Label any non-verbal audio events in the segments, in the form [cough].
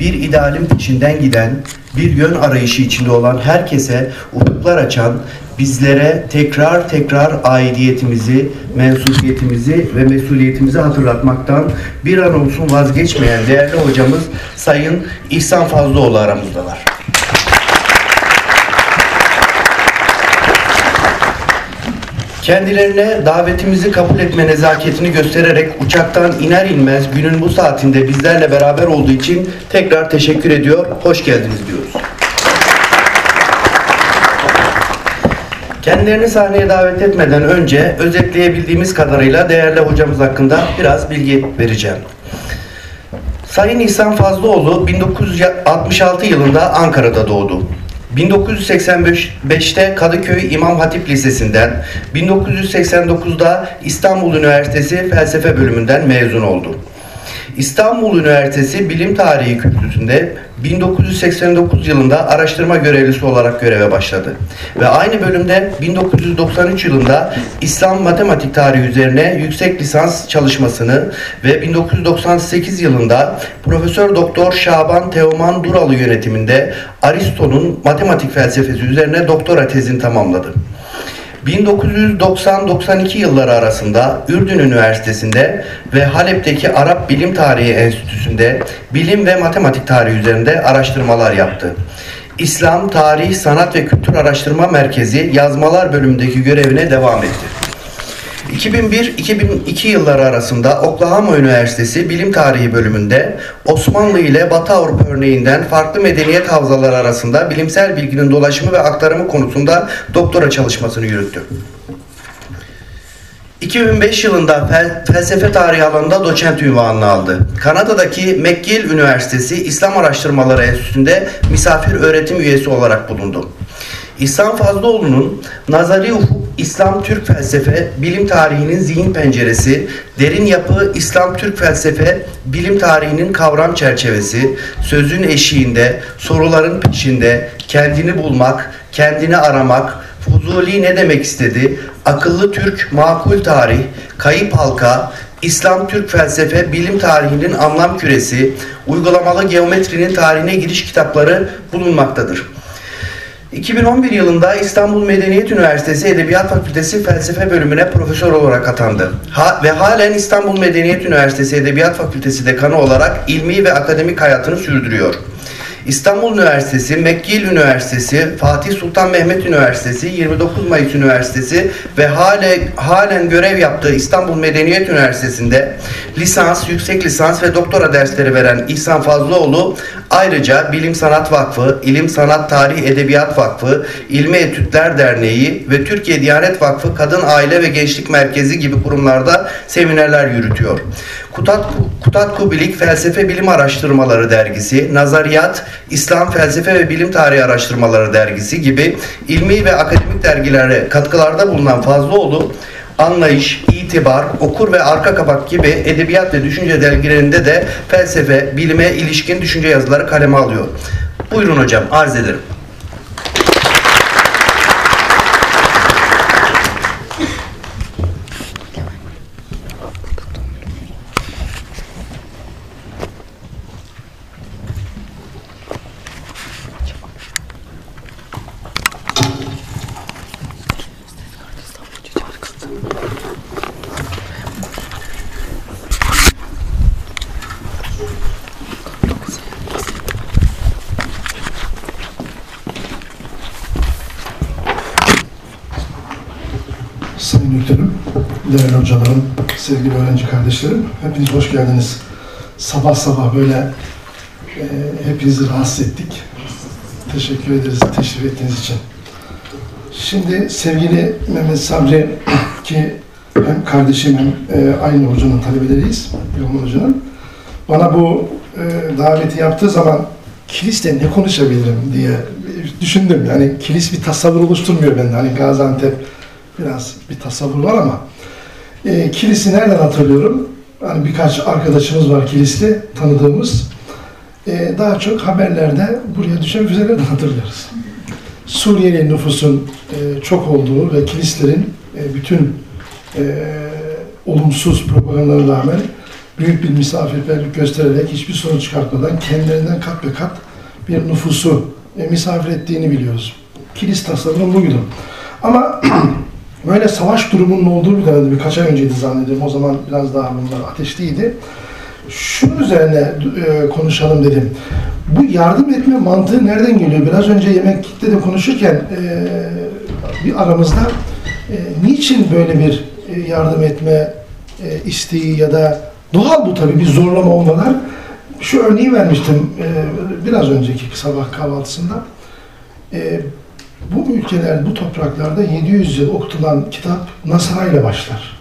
bir idealin peşinden giden, bir yön arayışı içinde olan herkese ufuklar açan, bizlere tekrar tekrar aidiyetimizi, mensubiyetimizi ve mesuliyetimizi hatırlatmaktan bir an olsun vazgeçmeyen değerli hocamız Sayın İhsan Fazlıoğlu aramızdalar. Kendilerine davetimizi kabul etme nezaketini göstererek uçaktan iner inmez günün bu saatinde bizlerle beraber olduğu için tekrar teşekkür ediyor, hoş geldiniz diyoruz. Kendilerini sahneye davet etmeden önce özetleyebildiğimiz kadarıyla değerli hocamız hakkında biraz bilgi vereceğim. Sayın İhsan Fazlıoğlu 1966 yılında Ankara'da doğdu. 1985'te Kadıköy İmam Hatip Lisesi'nden, 1989'da İstanbul Üniversitesi Felsefe Bölümünden mezun oldu. İstanbul Üniversitesi Bilim Tarihi Kürsüsü'nde 1989 yılında araştırma görevlisi olarak göreve başladı. Ve aynı bölümde 1993 yılında İslam matematik tarihi üzerine yüksek lisans çalışmasını ve 1998 yılında Profesör Doktor Şaban Teoman Duralı yönetiminde Aristo'nun matematik felsefesi üzerine doktora tezini tamamladı. 1990-92 yılları arasında Ürdün Üniversitesi'nde ve Halep'teki Arap Bilim Tarihi Enstitüsü'nde bilim ve matematik tarihi üzerinde araştırmalar yaptı. İslam, Tarih, Sanat ve Kültür Araştırma Merkezi yazmalar bölümündeki görevine devam etti. 2001-2002 yılları arasında Oklahoma Üniversitesi Bilim Tarihi bölümünde Osmanlı ile Batı Avrupa örneğinden farklı medeniyet havzaları arasında bilimsel bilginin dolaşımı ve aktarımı konusunda doktora çalışmasını yürüttü. 2005 yılında fel, felsefe tarihi alanında doçent ünvanını aldı. Kanada'daki McGill Üniversitesi İslam Araştırmaları Enstitüsü'nde misafir öğretim üyesi olarak bulundu. İhsan Fazlıoğlu'nun Nazari Ufuk İslam Türk Felsefe Bilim Tarihinin Zihin Penceresi, Derin Yapı İslam Türk Felsefe Bilim Tarihinin Kavram Çerçevesi, Sözün Eşiğinde, Soruların Peşinde, Kendini Bulmak, Kendini Aramak, Fuzuli ne demek istedi, Akıllı Türk Makul Tarih, Kayıp Halka, İslam Türk Felsefe Bilim Tarihinin Anlam Küresi, Uygulamalı Geometrinin Tarihine Giriş kitapları bulunmaktadır. 2011 yılında İstanbul Medeniyet Üniversitesi Edebiyat Fakültesi Felsefe Bölümüne profesör olarak atandı. Ha, ve halen İstanbul Medeniyet Üniversitesi Edebiyat Fakültesi dekanı olarak ilmi ve akademik hayatını sürdürüyor. İstanbul Üniversitesi, McGill Üniversitesi, Fatih Sultan Mehmet Üniversitesi, 29 Mayıs Üniversitesi ve hale, halen görev yaptığı İstanbul Medeniyet Üniversitesi'nde lisans, yüksek lisans ve doktora dersleri veren İhsan Fazlıoğlu ayrıca Bilim Sanat Vakfı, İlim Sanat Tarih Edebiyat Vakfı, İlmi Etütler Derneği ve Türkiye Diyanet Vakfı Kadın Aile ve Gençlik Merkezi gibi kurumlarda seminerler yürütüyor. Kutat, Kutat Kubilik Felsefe Bilim Araştırmaları Dergisi, Nazariyat, İslam Felsefe ve Bilim Tarihi Araştırmaları Dergisi gibi ilmi ve akademik dergilere katkılarda bulunan Fazlıoğlu, Anlayış, İtibar, Okur ve Arka Kapak gibi edebiyat ve düşünce dergilerinde de felsefe, bilime ilişkin düşünce yazıları kaleme alıyor. Buyurun hocam, arz ederim. Sayın Müftünüm, değerli hocalarım, sevgili öğrenci kardeşlerim, hepiniz hoş geldiniz. Sabah sabah böyle e, hepinizi rahatsız ettik. Teşekkür ederiz teşrif ettiğiniz için. Şimdi sevgili Mehmet Sabri ki hem kardeşim e, aynı hocanın talebeleriyiz, Yolman Hoca'nın. Bana bu e, daveti yaptığı zaman kilisle ne konuşabilirim diye düşündüm. Yani kilis bir tasavvur oluşturmuyor bende. Hani Gaziantep biraz bir tasavvur var ama e, kilisi nereden hatırlıyorum? Hani birkaç arkadaşımız var kilisli tanıdığımız. E, daha çok haberlerde buraya düşen füzelerden hatırlıyoruz. Suriyeli nüfusun e, çok olduğu ve kilislerin e, bütün e, olumsuz propagandalara rağmen büyük bir misafirperverlik göstererek hiçbir sorun çıkartmadan kendilerinden kat be kat bir nüfusu e, misafir ettiğini biliyoruz. Kilis tasarımı buydu. Ama [clears throat] böyle savaş durumunun olduğu bir dönemde birkaç ay önceydi zannediyorum. O zaman biraz daha bunlar ateşliydi. Şunun üzerine e, konuşalım dedim. Bu yardım etme mantığı nereden geliyor? Biraz önce yemekte de konuşurken e, bir aramızda e, niçin böyle bir e, yardım etme e, isteği ya da doğal bu tabii bir zorlama olmadan şu örneği vermiştim e, biraz önceki sabah kahvaltısında. E, bu ülkeler, bu topraklarda 700 yıl okutulan kitap Nasara ile başlar.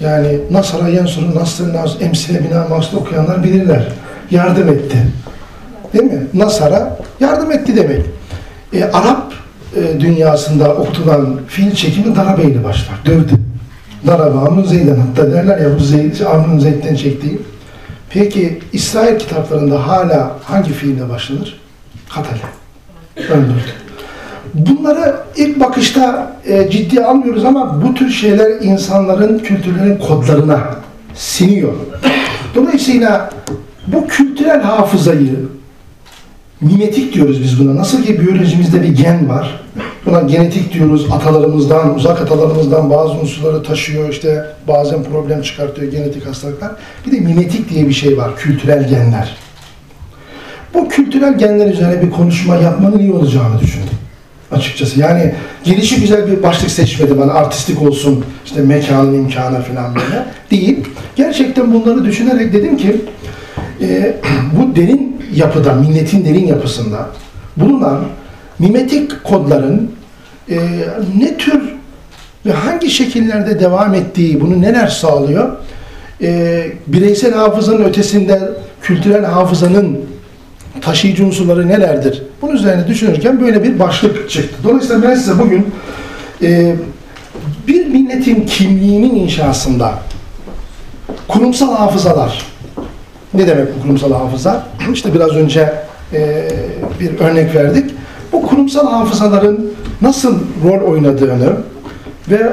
Yani Nasara Yensur'u Nasr'ın Nas, Emsile Bina Mas'ta okuyanlar bilirler. Yardım etti. Değil mi? Nasara yardım etti demek. E, Arap e, dünyasında okutulan fiil çekimi darabe ile başlar. Dövdü. Darabe Amrun Zeyd'den hatta derler ya bu Zeyd, Amrun Zeyd'den çektiği. Peki İsrail kitaplarında hala hangi fiille başlanır? Katale. Öldürdü. Bunları ilk bakışta e, ciddiye almıyoruz ama bu tür şeyler insanların kültürlerin kodlarına siniyor. Dolayısıyla bu kültürel hafızayı mimetik diyoruz biz buna. Nasıl ki biyolojimizde bir gen var. Buna genetik diyoruz. Atalarımızdan, uzak atalarımızdan bazı unsurları taşıyor. işte bazen problem çıkartıyor genetik hastalıklar. Bir de mimetik diye bir şey var. Kültürel genler. Bu kültürel genler üzerine bir konuşma yapmanın iyi olacağını düşündüm açıkçası. Yani gelişi güzel bir başlık seçmedi bana artistik olsun işte mekanın imkanı falan böyle değil. Gerçekten bunları düşünerek dedim ki e, [clears throat] bu derin yapıda, milletin derin yapısında bulunan mimetik kodların e, ne tür ve hangi şekillerde devam ettiği, bunu neler sağlıyor? E, bireysel hafızanın ötesinde kültürel hafızanın taşıyıcı unsurları nelerdir? Bunun üzerine düşünürken böyle bir başlık çıktı. Dolayısıyla ben size bugün e, bir milletin kimliğinin inşasında kurumsal hafızalar, ne demek bu kurumsal hafıza? [clears throat] İşte biraz önce e, bir örnek verdik. Bu kurumsal hafızaların nasıl rol oynadığını ve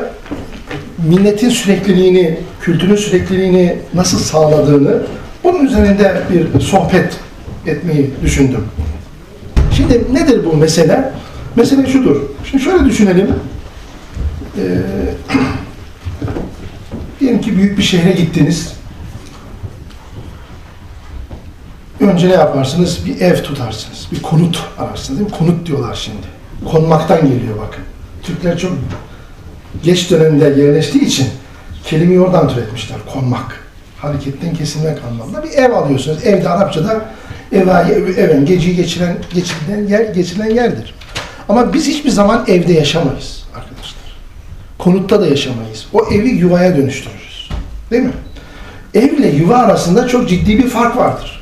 milletin sürekliliğini, kültürün sürekliliğini nasıl sağladığını bunun üzerinde bir sohbet etmeyi düşündüm. Şimdi nedir bu mesele? Mesele şudur. Şimdi şöyle düşünelim. Ee, [clears throat] diyelim ki büyük bir şehre gittiniz. Önce ne yaparsınız? Bir ev tutarsınız. Bir konut ararsınız değil mi? Konut diyorlar şimdi. Konmaktan geliyor bakın. Türkler çok geç dönemde yerleştiği için kelimeyi oradan türetmişler. Konmak. Hareketten kesilmek anlamında. Bir ev alıyorsunuz. Evde Arapçada evaya, even geceyi geçiren, geçirilen yer, geçirilen yerdir. Ama biz hiçbir zaman evde yaşamayız arkadaşlar. Konutta da yaşamayız. O evi yuvaya dönüştürürüz. Değil mi? Evle yuva arasında çok ciddi bir fark vardır.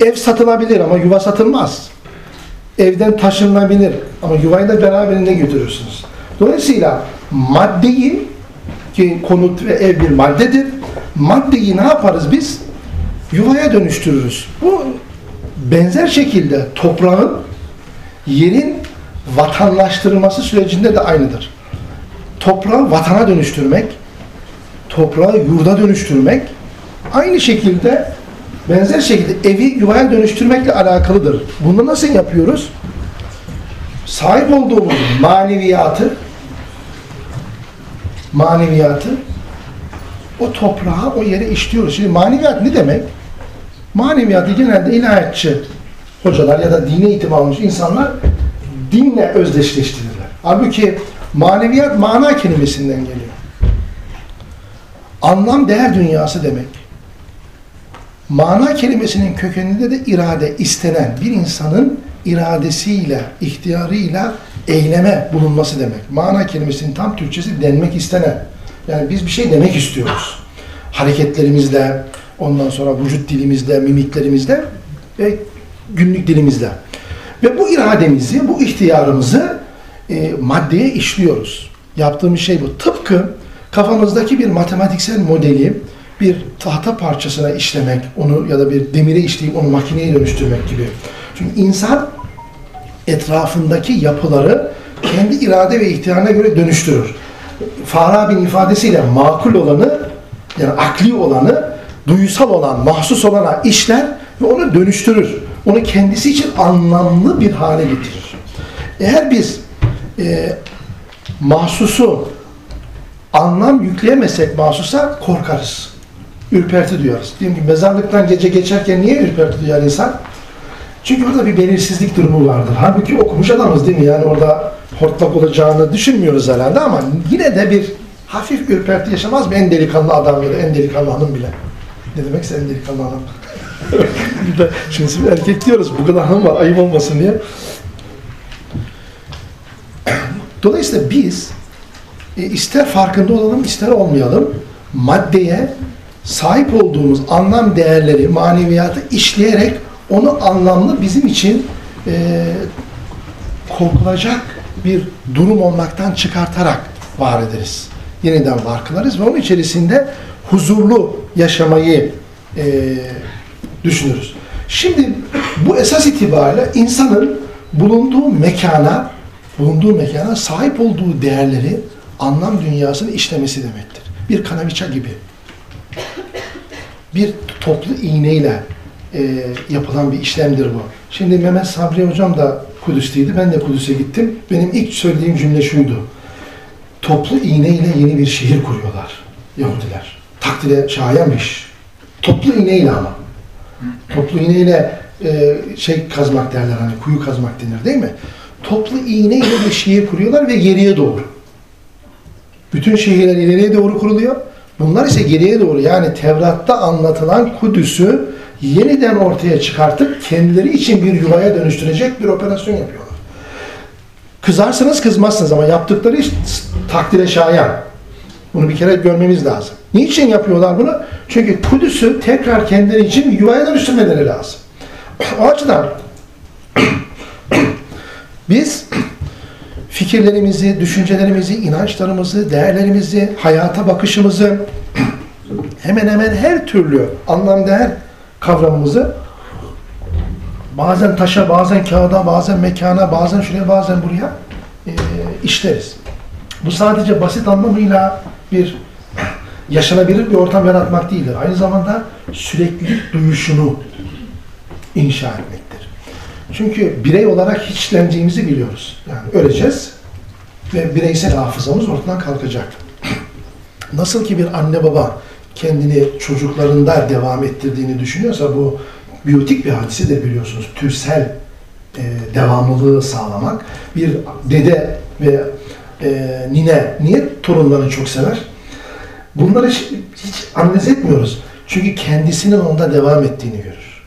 Ev satılabilir ama yuva satılmaz. Evden taşınabilir ama yuvayı da beraberinde götürürsünüz. Dolayısıyla maddeyi ki konut ve ev bir maddedir. Maddeyi ne yaparız biz? Yuvaya dönüştürürüz. Bu benzer şekilde toprağın yerin vatanlaştırılması sürecinde de aynıdır. Toprağı vatana dönüştürmek, toprağı yurda dönüştürmek aynı şekilde benzer şekilde evi yuvaya dönüştürmekle alakalıdır. Bunu nasıl yapıyoruz? Sahip olduğumuz maneviyatı maneviyatı o toprağa, o yere işliyoruz. Şimdi maneviyat ne demek? Maneviyatı genelde ilahiyatçı hocalar ya da dine eğitim almış insanlar dinle özdeşleştirirler. Halbuki maneviyat mana kelimesinden geliyor. Anlam değer dünyası demek. Mana kelimesinin kökeninde de irade, istenen bir insanın iradesiyle, ihtiyarıyla eyleme bulunması demek. Mana kelimesinin tam Türkçesi denmek istenen. Yani biz bir şey demek istiyoruz. Hareketlerimizle, ondan sonra vücut dilimizle, mimiklerimizle ve günlük dilimizle. Ve bu irademizi, bu ihtiyarımızı e, maddeye işliyoruz. Yaptığımız şey bu. Tıpkı kafamızdaki bir matematiksel modeli bir tahta parçasına işlemek, onu ya da bir demire işleyip onu makineye dönüştürmek gibi. Çünkü insan etrafındaki yapıları kendi irade ve ihtiyarına göre dönüştürür. Farabi'nin ifadesiyle makul olanı yani akli olanı duysal olan, mahsus olana işler ve onu dönüştürür. Onu kendisi için anlamlı bir hale getirir. Eğer biz e, mahsusu anlam yükleyemezsek mahsusa korkarız. Ürperti duyarız. Diyelim ki mezarlıktan gece geçerken niye ürperti duyar insan? Çünkü orada bir belirsizlik durumu vardır. Halbuki okumuş adamız değil mi? Yani orada hortlak olacağını düşünmüyoruz herhalde ama yine de bir hafif ürperti yaşamaz mı en delikanlı adam ya da en delikanlı hanım bile? Ne demekse en delikanlı adam. [laughs] Şimdi biz erkek diyoruz bu kadar hanım var ayıp olmasın diye. Dolayısıyla biz e, ister farkında olalım ister olmayalım maddeye sahip olduğumuz anlam değerleri, maneviyatı işleyerek onu anlamlı bizim için e, korkulacak bir durum olmaktan çıkartarak var ederiz. Yeniden var kılarız ve onun içerisinde huzurlu yaşamayı e, düşünürüz. Şimdi bu esas itibariyle insanın bulunduğu mekana, bulunduğu mekana sahip olduğu değerleri anlam dünyasını işlemesi demektir. Bir kanaviça gibi. Bir toplu iğneyle e, yapılan bir işlemdir bu. Şimdi Mehmet Sabri Hocam da Kudüs'teydi. Ben de Kudüs'e gittim. Benim ilk söylediğim cümle şuydu. Toplu iğneyle yeni bir şehir kuruyorlar Yahudiler. Takdire şayan bir iş. Toplu iğneyle ama. Toplu iğneyle e, şey kazmak derler hani kuyu kazmak denir değil mi? Toplu iğneyle bir şehir kuruyorlar ve geriye doğru. Bütün şehirler ileriye doğru kuruluyor. Bunlar ise geriye doğru yani Tevrat'ta anlatılan Kudüs'ü yeniden ortaya çıkartıp kendileri için bir yuvaya dönüştürecek bir operasyon yapıyorlar. Kızarsınız kızmazsınız ama yaptıkları iş takdire şayan. Bunu bir kere görmemiz lazım. Niçin yapıyorlar bunu? Çünkü Kudüs'ü tekrar kendileri için bir yuvaya dönüştürmeleri lazım. O açıdan [clears throat] biz fikirlerimizi, düşüncelerimizi, inançlarımızı, değerlerimizi, hayata bakışımızı [clears throat] hemen hemen her türlü anlam değer kavramımızı bazen taşa, bazen kağıda, bazen mekana, bazen şuraya, bazen buraya e, işleriz. Bu sadece basit anlamıyla bir yaşanabilir bir ortam yaratmak değildir. Aynı zamanda süreklilik duyuşunu inşa etmektir. Çünkü birey olarak hiçleneceğimizi biliyoruz. Yani öleceğiz ve bireysel hafızamız ortadan kalkacak. [clears throat] Nasıl ki bir anne baba kendini çocuklarında devam ettirdiğini düşünüyorsa bu biyotik bir hadisedir biliyorsunuz. Türsel e, devamlılığı sağlamak. Bir dede ve e, nine niye torunlarını çok sever? Bunları hiç, hiç analiz etmiyoruz. Çünkü kendisinin onda devam ettiğini görür.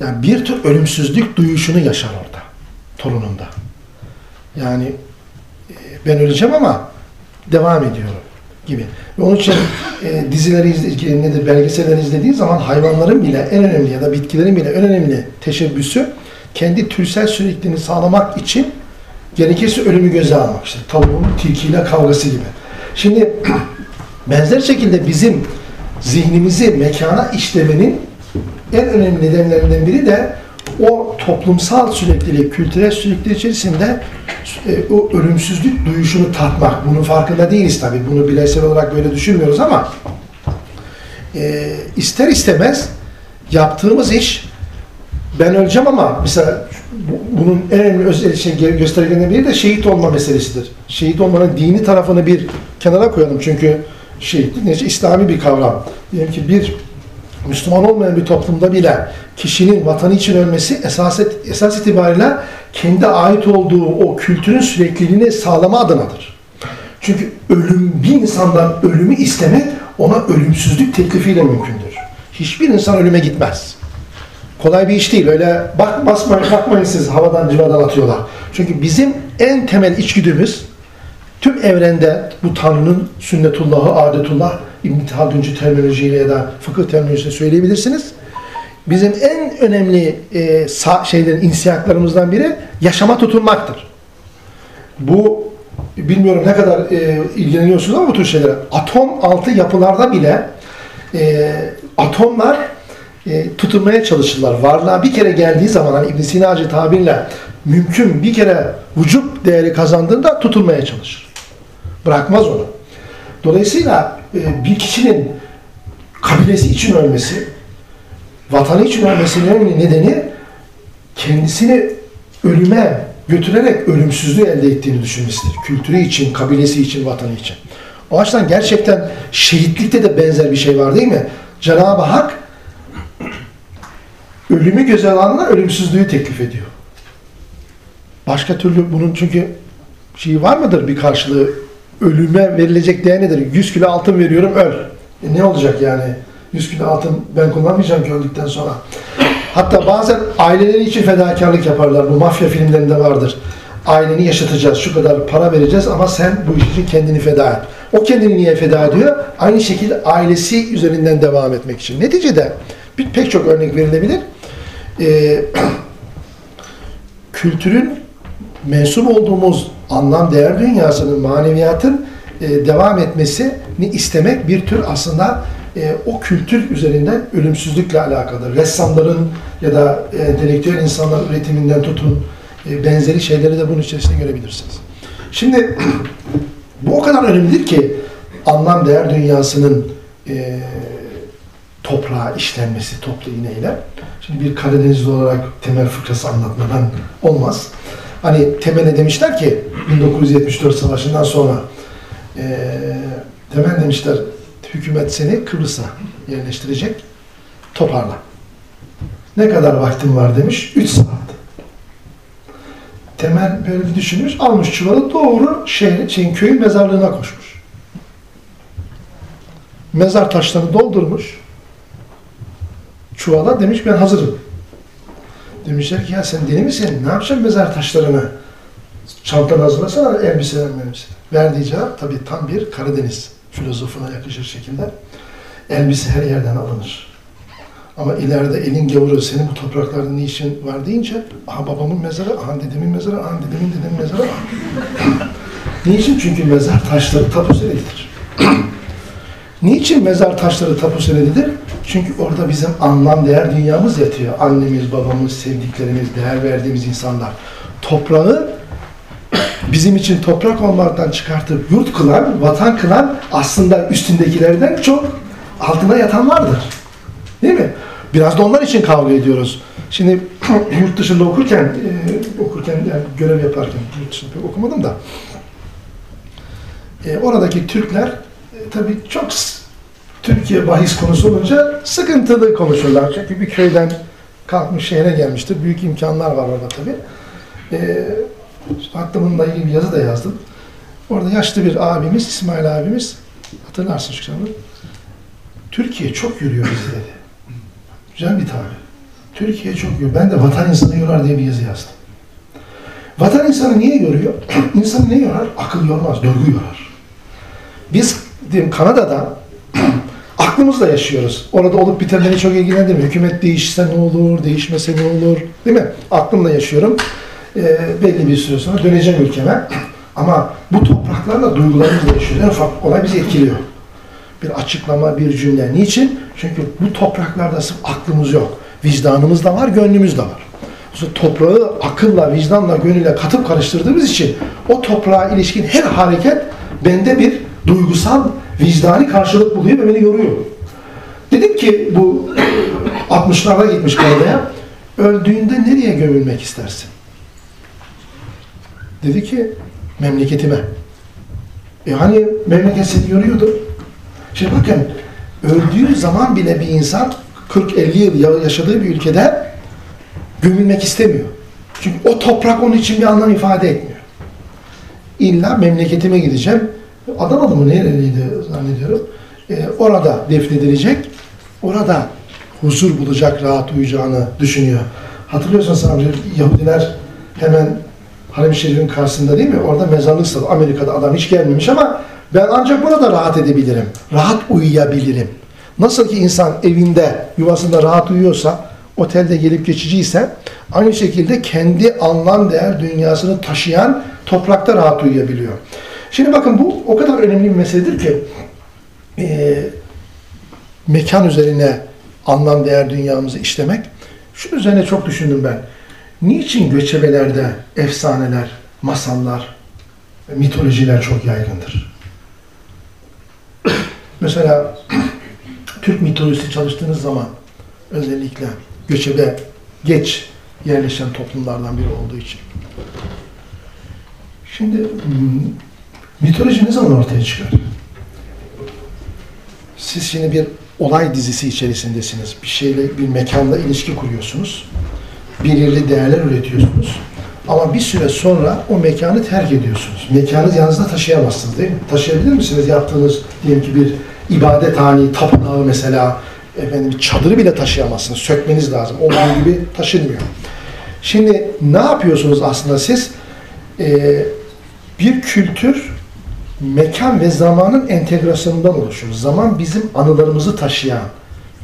Yani bir tür ölümsüzlük duyuşunu yaşar orada. Torununda. Yani e, ben öleceğim ama devam ediyorum gibi. Ve onun için e, dizileri izlediği, nedir, belgeselleri izlediği zaman hayvanların bile en önemli ya da bitkilerin bile en önemli teşebbüsü kendi türsel sürekliliğini sağlamak için gerekirse ölümü göze almak. İşte tavuğun tilkiyle kavgası gibi. Şimdi benzer şekilde bizim zihnimizi mekana işlemenin en önemli nedenlerinden biri de o toplumsal süreklilik, kültürel süreklilik içerisinde e, o ölümsüzlük duyuşunu tatmak. Bunun farkında değiliz tabii. Bunu bireysel olarak böyle düşünmüyoruz ama e, ister istemez yaptığımız iş ben öleceğim ama mesela bu- bunun en önemli şey göstergelerinden biri de şehit olma meselesidir. Şehit olmanın dini tarafını bir kenara koyalım çünkü şehitlik neyse İslami bir kavram. Diyelim ki bir Müslüman olmayan bir toplumda bile kişinin vatanı için ölmesi esas, esas itibariyle kendi ait olduğu o kültürün sürekliliğini sağlama adınadır. Çünkü ölüm, bir insandan ölümü istemek ona ölümsüzlük teklifiyle mümkündür. Hiçbir insan ölüme gitmez. Kolay bir iş değil. Öyle bak basmayın, bakmayın siz havadan civadan atıyorlar. Çünkü bizim en temel içgüdümüz tüm evrende bu Tanrı'nın sünnetullahı, adetullah, İbn-i Halduncu terminolojiyle ya da fıkıh terminolojisiyle söyleyebilirsiniz. Bizim en önemli e, sa- şeylerin, insiyaklarımızdan biri yaşama tutunmaktır. Bu bilmiyorum ne kadar e, ilgileniyorsunuz ama bu tür şeylere. Atom altı yapılarda bile e, atomlar e, tutunmaya çalışırlar. Varlığa bir kere geldiği zaman hani İbn Sina'cı tabirle mümkün bir kere vücut değeri kazandığında tutunmaya çalışır. Bırakmaz onu. Dolayısıyla e, bir kişinin kabilesi için ölmesi, vatanı için ölmesinin önemli nedeni kendisini ölüme götürerek ölümsüzlüğü elde ettiğini düşünmesidir. Kültürü için, kabilesi için, vatanı için. O açıdan gerçekten şehitlikte de benzer bir şey var değil mi? Cenab-ı Hak ölümü göze alanına ölümsüzlüğü teklif ediyor. Başka türlü bunun çünkü şeyi var mıdır bir karşılığı? Ölüme verilecek değer nedir? 100 kilo altın veriyorum öl. E ne olacak yani? 100 kilo altın ben kullanmayacağım ki öldükten sonra. Hatta bazen aileleri için fedakarlık yaparlar. Bu mafya filmlerinde vardır. Aileni yaşatacağız, şu kadar para vereceğiz ama sen bu iş için kendini feda et. O kendini niye feda ediyor? Aynı şekilde ailesi üzerinden devam etmek için. Neticede bir pek çok örnek verilebilir. Ee, [clears throat] kültürün mensup olduğumuz anlam değer dünyasının, maneviyatın e, devam etmesini istemek bir tür aslında e, o kültür üzerinden ölümsüzlükle alakalı. Ressamların ya da e, entelektüel insanların üretiminden tutun benzeri şeyleri de bunun içerisinde görebilirsiniz. Şimdi [clears throat] bu o kadar önemlidir ki anlam değer dünyasının toprağa işlenmesi toplu iğneyle. Şimdi bir Karadenizli olarak temel fıkrası anlatmadan olmaz. Hani temele demişler ki 1974 savaşından sonra e, temel demişler hükümet seni Kıbrıs'a yerleştirecek toparla. Ne kadar vaktin var demiş? 3 saat. Temel böyle bir düşünmüş, almış çuvalı doğru şehrin, şeyin, köyün mezarlığına koşmuş. Mezar taşlarını doldurmuş. Çuvala demiş ben hazırım. Demişler ki ya sen deli misin? Ne yapacaksın mezar taşlarını? Çantanı hazırlasana elbiseler elbiseler. Verdiği cevap tabii tam bir Karadeniz filozofuna yakışır şekilde. Elbise her yerden alınır. Ama ileride elin gavuru senin bu topraklarda ne işin var deyince aha babamın mezarı, aha dedemin mezarı, aha dedemin dedemin mezarı. [laughs] Niçin? Çünkü mezar taşları tapu senedidir. Niçin mezar taşları tapu senedidir? Çünkü orada bizim anlam değer dünyamız yatıyor. Annemiz, babamız, sevdiklerimiz, değer verdiğimiz insanlar. Toprağı [clears throat] bizim için toprak olmaktan çıkartıp yurt kılan, vatan kılan aslında üstündekilerden çok altına yatan vardır. Değil mi? Biraz da onlar için kavga ediyoruz. Şimdi [clears throat] yurt dışında okurken, e, okurken yani görev yaparken, yurt dışında okumadım da, e, oradaki Türkler tabii çok Türkiye bahis konusu olunca sıkıntılı konuşurlar. Çünkü bir köyden kalkmış şehre gelmiştir. Büyük imkanlar var orada tabii. E, işte hatta bununla ilgili bir yazı da yazdım. Orada yaşlı bir abimiz, İsmail abimiz, hatırlarsın kitabı. Türkiye çok yürüyor bizi dedi. [laughs] Güzel bir tabir. Türkiye çok yürüyor. Ben de vatan insanı yorar diye bir yazı yazdım. Vatan insanı niye yoruyor? [clears throat] İnsanı ne yorar? Akıl yormaz, duygu yorar. Biz diyelim Kanada'da [clears throat] aklımızla yaşıyoruz. Orada olup bitenleri çok ilgilendirmiyor. Hükümet değişse ne olur, değişmese ne olur? Değil mi? Aklımla yaşıyorum. Ee, belli bir süre sonra döneceğim ülkeme. [clears throat] Ama bu topraklarla duygularımızla yaşıyoruz. En ufak olay bizi etkiliyor. Bir açıklama, bir cümle. Niçin? Çünkü bu topraklarda sırf aklımız yok. Vicdanımız da var, gönlümüz de var. Mesela toprağı akılla, vicdanla, gönülle katıp karıştırdığımız için o toprağa ilişkin her hareket bende bir duygusal, vicdani karşılık buluyor ve beni yoruyor. Dedim ki bu 60'larda gitmiş Kanada'ya, öldüğünde nereye gömülmek istersin? Dedi ki, memleketime. E hani memleket seni yoruyordu? Şimdi bakın, öldüğü zaman bile bir insan 40-50 yıl yaşadığı bir ülkede gömülmek istemiyor. Çünkü o toprak onun için bir anlam ifade etmiyor. İlla memleketime gideceğim. Adanalı mı nereliydi zannediyorum. Ee, orada defnedilecek. Orada huzur bulacak, rahat uyuyacağını düşünüyor. Hatırlıyorsanız amca Yahudiler hemen Harem-i Şerif'in karşısında değil mi? Orada mezarlık salı. Amerika'da adam hiç gelmemiş ama ben ancak burada rahat edebilirim. Rahat uyuyabilirim. Nasıl ki insan evinde, yuvasında rahat uyuyorsa, otelde gelip geçiciyse, aynı şekilde kendi anlam değer dünyasını taşıyan toprakta rahat uyuyabiliyor. Şimdi bakın bu o kadar önemli bir meseledir ki, e, mekan üzerine anlam değer dünyamızı işlemek. Şunun üzerine çok düşündüm ben. Niçin göçebelerde efsaneler, masallar, mitolojiler çok yaygındır? [clears throat] Mesela [clears throat] Türk mitolojisi çalıştığınız zaman özellikle göçebe geç yerleşen toplumlardan biri olduğu için. Şimdi hmm, mitoloji ne zaman ortaya çıkar? Siz şimdi bir olay dizisi içerisindesiniz. Bir şeyle, bir mekanla ilişki kuruyorsunuz. Belirli değerler üretiyorsunuz. Ama bir süre sonra o mekanı terk ediyorsunuz. Mekanı yanınızda taşıyamazsınız değil mi? Taşıyabilir misiniz yaptığınız diyelim ki bir ibadethane, tapınağı mesela efendim çadırı bile taşıyamazsınız. Sökmeniz lazım. O bunun gibi taşınmıyor. Şimdi ne yapıyorsunuz aslında siz? Ee, bir kültür mekan ve zamanın entegrasyonundan oluşur. Zaman bizim anılarımızı taşıyan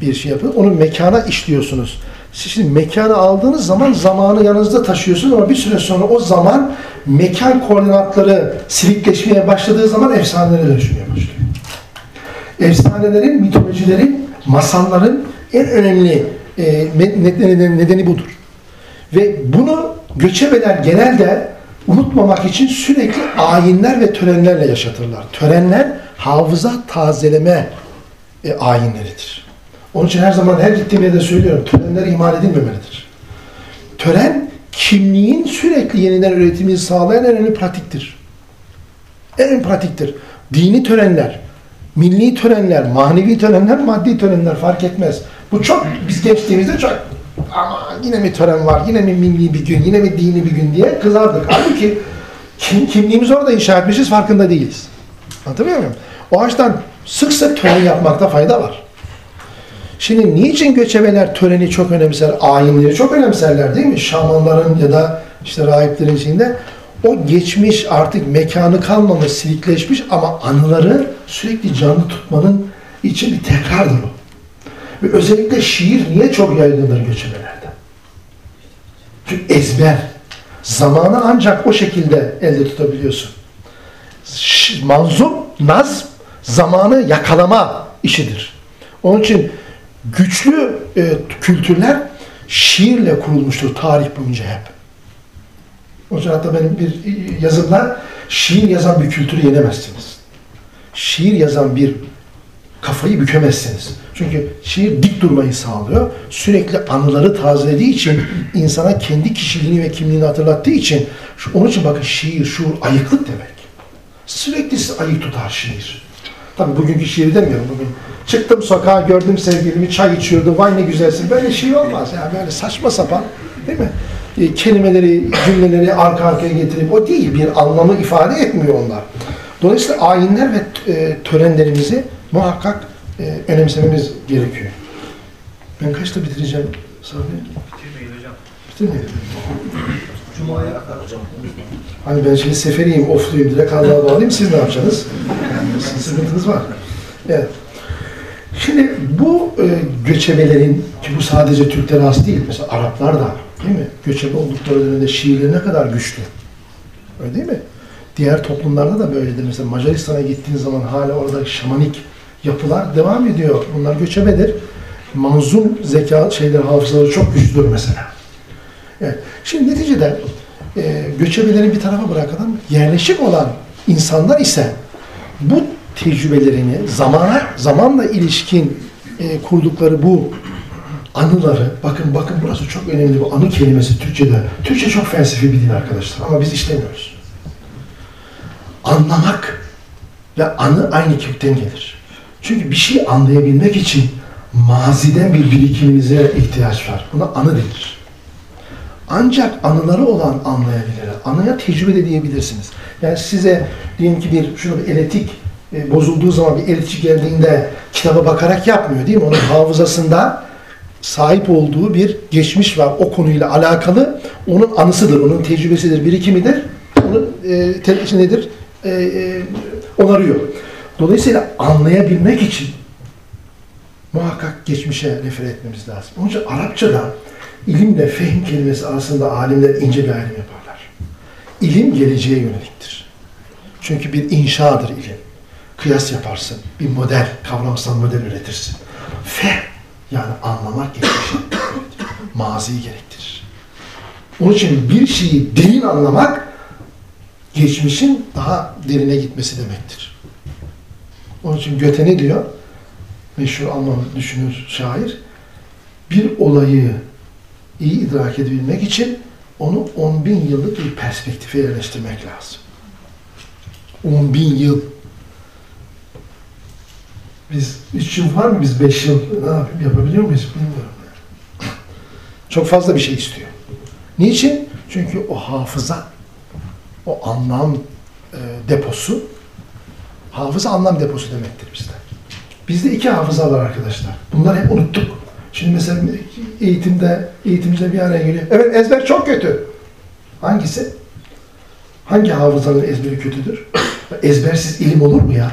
bir şey yapıyor. Onu mekana işliyorsunuz. Siz şimdi mekanı aldığınız zaman zamanı yanınızda taşıyorsunuz ama bir süre sonra o zaman mekan koordinatları silikleşmeye başladığı zaman efsanelere dönüşmeye başlıyor. Efsanelerin, mitolojilerin, masalların en önemli e, nedeni, nedeni budur. Ve bunu göçebeler genelde unutmamak için sürekli ayinler ve törenlerle yaşatırlar. Törenler hafıza tazeleme e, ayinleridir. Onun için her zaman her gittiğim yerde söylüyorum, törenler ihmal edilmemelidir. Tören, kimliğin sürekli yeniden üretimini sağlayan en önemli pratiktir. En önemli pratiktir. Dini törenler, milli törenler, manevi törenler, maddi törenler fark etmez. Bu çok, biz geçtiğimizde çok ama yine mi tören var, yine mi milli bir gün, yine mi dini bir gün diye kızardık. Halbuki kim, kimliğimizi orada inşa etmişiz farkında değiliz. Anlatabiliyor muyum? O açıdan sık sık tören yapmakta fayda var. Şimdi niçin göçebeler töreni çok önemser, ayinleri çok önemserler değil mi? Şamanların ya da işte rahiplerin içinde o geçmiş artık mekanı kalmamış, silikleşmiş ama anıları sürekli canlı tutmanın için bir tekrardır o. Ve özellikle şiir niye çok yaygındır göçebelerde? Çünkü ezber. Zamanı ancak o şekilde elde tutabiliyorsun. Manzum, naz, zamanı yakalama işidir. Onun için güçlü e, kültürler şiirle kurulmuştur tarih boyunca hep. O yüzden hatta benim bir yazımda şiir yazan bir kültürü yenemezsiniz. Şiir yazan bir kafayı bükemezsiniz. Çünkü şiir dik durmayı sağlıyor. Sürekli anıları tazelediği için insana kendi kişiliğini ve kimliğini hatırlattığı için onun için bakın şiir, şuur, ayıklık demek. Sürekli sizi ayık tutar şiir. Tabi bugünkü şiir demiyorum bugün. Çıktım sokağa gördüm sevgilimi çay içiyordu. Vay ne güzelsin. Böyle şiir olmaz ya. Böyle saçma sapan değil mi? E, kelimeleri, cümleleri arka arkaya getirip o değil. Bir anlamı ifade etmiyor onlar. Dolayısıyla ayinler ve e, törenlerimizi muhakkak e, önemsememiz gerekiyor. Ben kaçta bitireceğim Sabri? Bitirmeyin hocam. Bitirmeyin. Cuma'ya kadar hocam. Hani ben şimdi seferiyim, ofluyum, direkt Allah'a bağlayayım. Siz ne yapacaksınız? Sizin sıkıntınız var. Evet. Şimdi bu e, göçebelerin, ki bu sadece Türklere has değil, mesela Araplar da değil mi? Göçebe oldukları dönemde şiirleri ne kadar güçlü. Öyle değil mi? Diğer toplumlarda da böyledir. Mesela Macaristan'a gittiğiniz zaman hala orada şamanik yapılar devam ediyor. Bunlar göçebedir. Manzum zeka şeyler hafızaları çok güçlüdür mesela. Evet. Şimdi neticede e, göçebeleri bir tarafa bırakalım. Yerleşik olan insanlar ise bu tecrübelerini zamana zamanla ilişkin e, kurdukları bu anıları bakın bakın burası çok önemli bu anı kelimesi Türkçe'de. Türkçe çok felsefi bir dil arkadaşlar ama biz işlemiyoruz. Anlamak ve anı aynı kökten gelir. Çünkü bir şey anlayabilmek için maziden bir birikiminize ihtiyaç var. Buna anı denir. Ancak anıları olan anlayabilir. Anıya tecrübe de diyebilirsiniz. Yani size diyelim ki bir şurada bir elektrik e, bozulduğu zaman bir elektrik geldiğinde kitaba bakarak yapmıyor değil mi? Onun hafızasında sahip olduğu bir geçmiş var. O konuyla alakalı onun anısıdır, onun tecrübesidir, birikimidir. Onu e, te, nedir? E, e, onarıyor. Dolayısıyla anlayabilmek için muhakkak geçmişe refer etmemiz lazım. Onun için Arapçada ilimle fehim kelimesi arasında alimler ince bir ayrım yaparlar. İlim geleceğe yöneliktir. Çünkü bir inşadır ilim. Kıyas yaparsın, bir model, kavramsal model üretirsin. Feh, yani anlamak geçmişi maziyi gerektirir. Onun için bir şeyi derin anlamak, geçmişin daha derine gitmesi demektir. Onun için Göte ne diyor? meşhur Alman düşünür, şair, bir olayı iyi idrak edebilmek için onu 10 bin yıllık bir perspektife yerleştirmek lazım. 10 bin yıl. Biz 3 yıl var mı? Biz 5 yıl ne yapayım, yapabiliyor muyuz bilmiyorum. Çok fazla bir şey istiyor. Niçin? Çünkü o hafıza, o anlam e, deposu, hafıza anlam deposu demektir bizde. Bizde iki hafıza var arkadaşlar. Bunları hep unuttuk. Şimdi mesela eğitimde, eğitimciler bir araya geliyor. Evet ezber çok kötü. Hangisi? Hangi hafızanın ezberi kötüdür? [coughs] Ezbersiz ilim olur mu ya?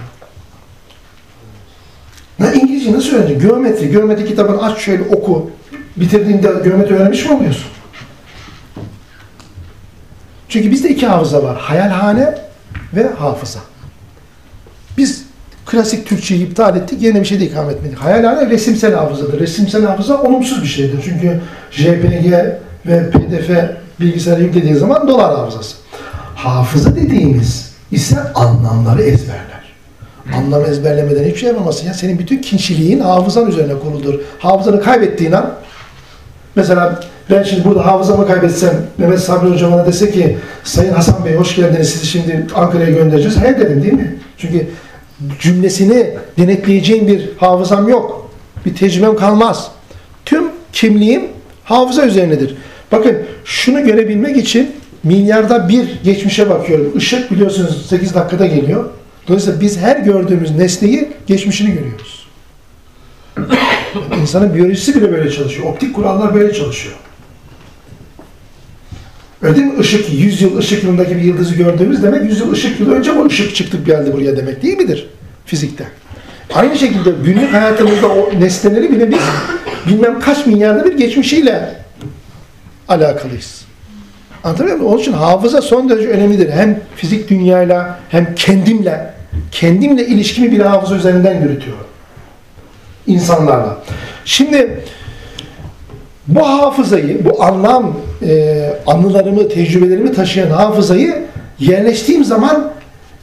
Ya İngilizce nasıl öğreneceksin? Geometri, geometri kitabını aç şöyle oku. Bitirdiğinde geometri öğrenmiş mi oluyorsun? Çünkü bizde iki hafıza var. Hayalhane ve hafıza. Biz klasik Türkçeyi iptal ettik, yeni bir şey de ikame etmedik. Hayalhane resimsel hafızadır. Resimsel hafıza olumsuz bir şeydir. Çünkü JPG ve PDF bilgisayara yüklediğin zaman dolar hafızası. Hafıza dediğimiz ise anlamları ezberler. Anlam ezberlemeden hiçbir şey yapamazsın. Ya senin bütün kişiliğin hafızan üzerine kuruludur. Hafızanı kaybettiğin an mesela ben şimdi burada hafızamı kaybetsem Mehmet Sabri Hoca bana dese ki Sayın Hasan Bey hoş geldiniz sizi şimdi Ankara'ya göndereceğiz. He dedim değil mi? Çünkü cümlesini denetleyeceğim bir hafızam yok. Bir tecrübem kalmaz. Tüm kimliğim hafıza üzerinedir. Bakın şunu görebilmek için milyarda bir geçmişe bakıyorum. Işık biliyorsunuz 8 dakikada geliyor. Dolayısıyla biz her gördüğümüz nesneyi geçmişini görüyoruz. Yani [coughs] İnsanın biyolojisi bile böyle çalışıyor. Optik kurallar böyle çalışıyor. Öyle değil mi? Işık, 100 yıl ışık yılındaki bir yıldızı gördüğümüz demek 100 yıl ışık yılı önce bu ışık çıktık geldi buraya demek değil midir? Fizikte. Aynı şekilde günlük hayatımızda o nesneleri bile biz bilmem kaç milyarda bir geçmişiyle alakalıyız. Anlatabiliyor muyum? Onun için hafıza son derece önemlidir. Hem fizik dünyayla hem kendimle, kendimle ilişkimi bir hafıza üzerinden yürütüyorum. İnsanlarla. Şimdi bu hafızayı, bu anlam, e, anılarımı, tecrübelerimi taşıyan hafızayı yerleştiğim zaman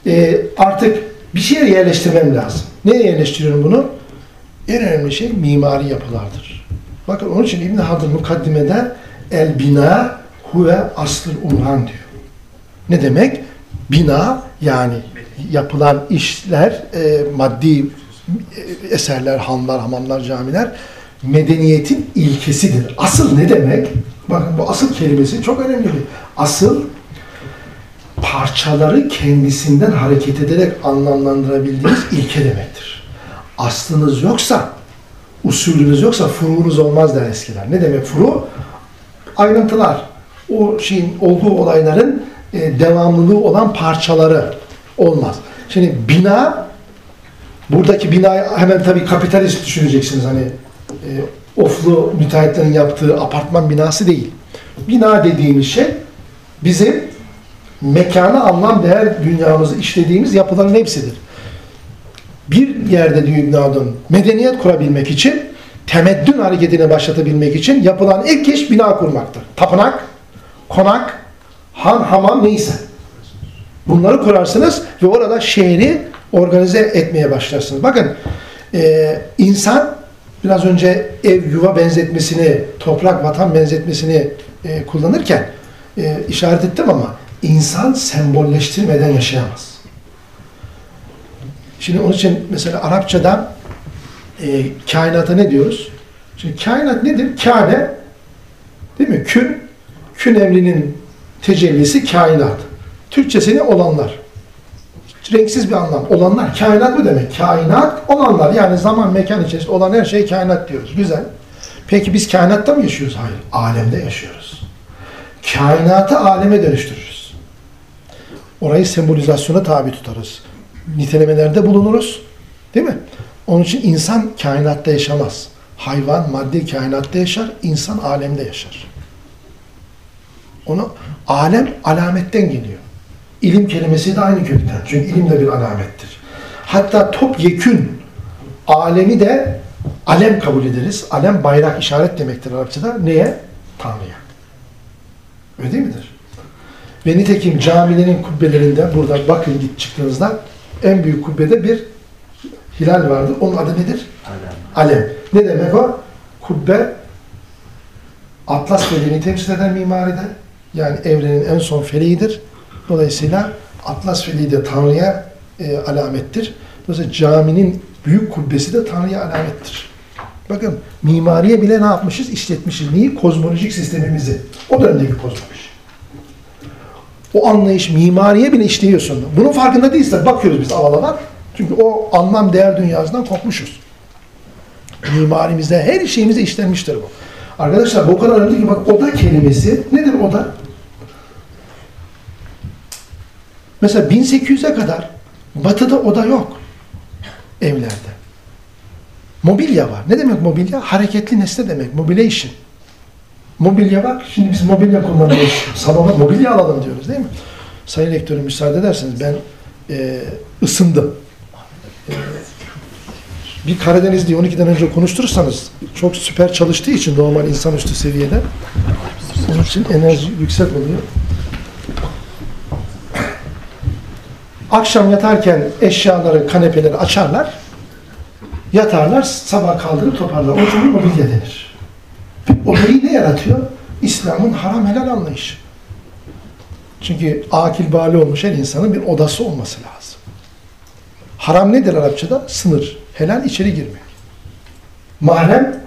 e, artık bir şeye yerleştirmem lazım. Neye yerleştiriyorum bunu? En önemli şey mimari yapılardır. Bakın onun için İbn Haldun mukaddimede el bina huve aslül umhan diyor. Ne demek? Bina yani yapılan işler, e, maddi e, eserler, hanlar, hamamlar, camiler medeniyetin ilkesidir. Asıl ne demek? Bakın bu asıl kelimesi çok önemli. Asıl parçaları kendisinden hareket ederek anlamlandırabildiğiniz ilke demektir. Aslınız yoksa, usulünüz yoksa furuğunuz olmaz der eskiler. Ne demek furu? Ayrıntılar. O şeyin olduğu olayların e, devamlılığı olan parçaları olmaz. Şimdi bina buradaki binayı hemen tabii kapitalist düşüneceksiniz hani e, oflu müteahhitlerin yaptığı apartman binası değil. Bina dediğimiz şey bizim mekana anlam değer dünyamızı işlediğimiz yapıların hepsidir. Bir yerde Haldun, medeniyet kurabilmek için, temeddün hareketini başlatabilmek için yapılan ilk iş bina kurmaktır. Tapınak, konak, han, hamam neyse. Bunları kurarsınız ve orada şehri organize etmeye başlarsınız. Bakın, e, insan biraz önce ev yuva benzetmesini, toprak vatan benzetmesini e, kullanırken e, işaret ettim ama insan sembolleştirmeden yaşayamaz. Şimdi onun için mesela Arapçada e, kainata ne diyoruz? Şimdi kainat nedir? Kâne değil mi? Kün, kün emrinin tecellisi kainat. Türkçesini olanlar. Renksiz bir anlam. Olanlar. Kainat bu demek. Kainat olanlar. Yani zaman mekan içerisinde olan her şey kainat diyoruz. Güzel. Peki biz kainatta mı yaşıyoruz? Hayır. Alemde yaşıyoruz. Kainatı aleme dönüştürürüz. Orayı sembolizasyona tabi tutarız. Nitelemelerde bulunuruz. Değil mi? Onun için insan kainatta yaşamaz. Hayvan maddi kainatta yaşar, insan alemde yaşar. Onu alem alametten geliyor. İlim kelimesi de aynı kökten. Çünkü ilim de bir alamettir. Hatta topyekün alemi de alem kabul ederiz. Alem bayrak işaret demektir Arapçada. Neye? Tanrı'ya. Öyle değil midir? Ve nitekim camilerin kubbelerinde burada bakın git çıktığınızda en büyük kubbede bir hilal vardır. Onun adı nedir? Alem. Ne demek o? Kubbe Atlas feleğini temsil eder mimaride. Yani evrenin en son feleğidir. Dolayısıyla Atlas feleği de Tanrı'ya e, alamettir. Dolayısıyla caminin büyük kubbesi de Tanrı'ya alamettir. Bakın mimariye bile ne yapmışız? İşletmişiz. Neyi? Kozmolojik sistemimizi. O dönemdeki kozmoloji. O anlayış mimariye bile işliyorsun. Bunun farkında değilse bakıyoruz biz avalalar. Çünkü o anlam değer dünyasından kopmuşuz. Mimarimizde her şeyimize işlenmiştir bu. Arkadaşlar bu kadar önemli ki bak oda kelimesi nedir oda? Mesela 1800'e kadar batıda oda yok evlerde. Mobilya var. Ne demek mobilya? Hareketli nesne demek. Mobilation. Mobilya bak. Şimdi biz mobilya kullanıyoruz. Salona mobilya alalım diyoruz değil mi? Sayın Rektörüm müsaade ederseniz ben e, ısındım. E, bir Karadenizli'yi 12'den önce konuşturursanız çok süper çalıştığı için normal insanüstü seviyede onun için enerji yüksek oluyor. Akşam yatarken eşyaları, kanepeleri açarlar. Yatarlar, sabah kaldırıp toparlar. O zaman mobilya denir. Odayı ne yaratıyor? İslam'ın haram helal anlayışı. Çünkü akil bali olmuş her insanın bir odası olması lazım. Haram nedir Arapçada? Sınır. Helal içeri girmek. Mahrem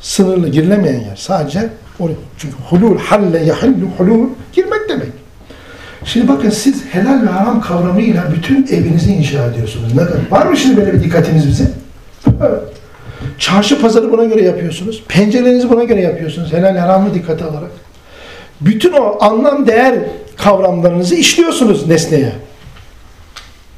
sınırlı girilemeyen yer. Sadece oraya. Çünkü hulul, halle, yahillu, hulul girmek. Şimdi bakın siz helal ve haram kavramıyla bütün evinizi inşa ediyorsunuz. Ne kadar? Var mı şimdi böyle bir dikkatiniz bize? Çarşı pazarı buna göre yapıyorsunuz. Pencerelerinizi buna göre yapıyorsunuz. Helal haramı dikkate alarak. Bütün o anlam değer kavramlarınızı işliyorsunuz nesneye.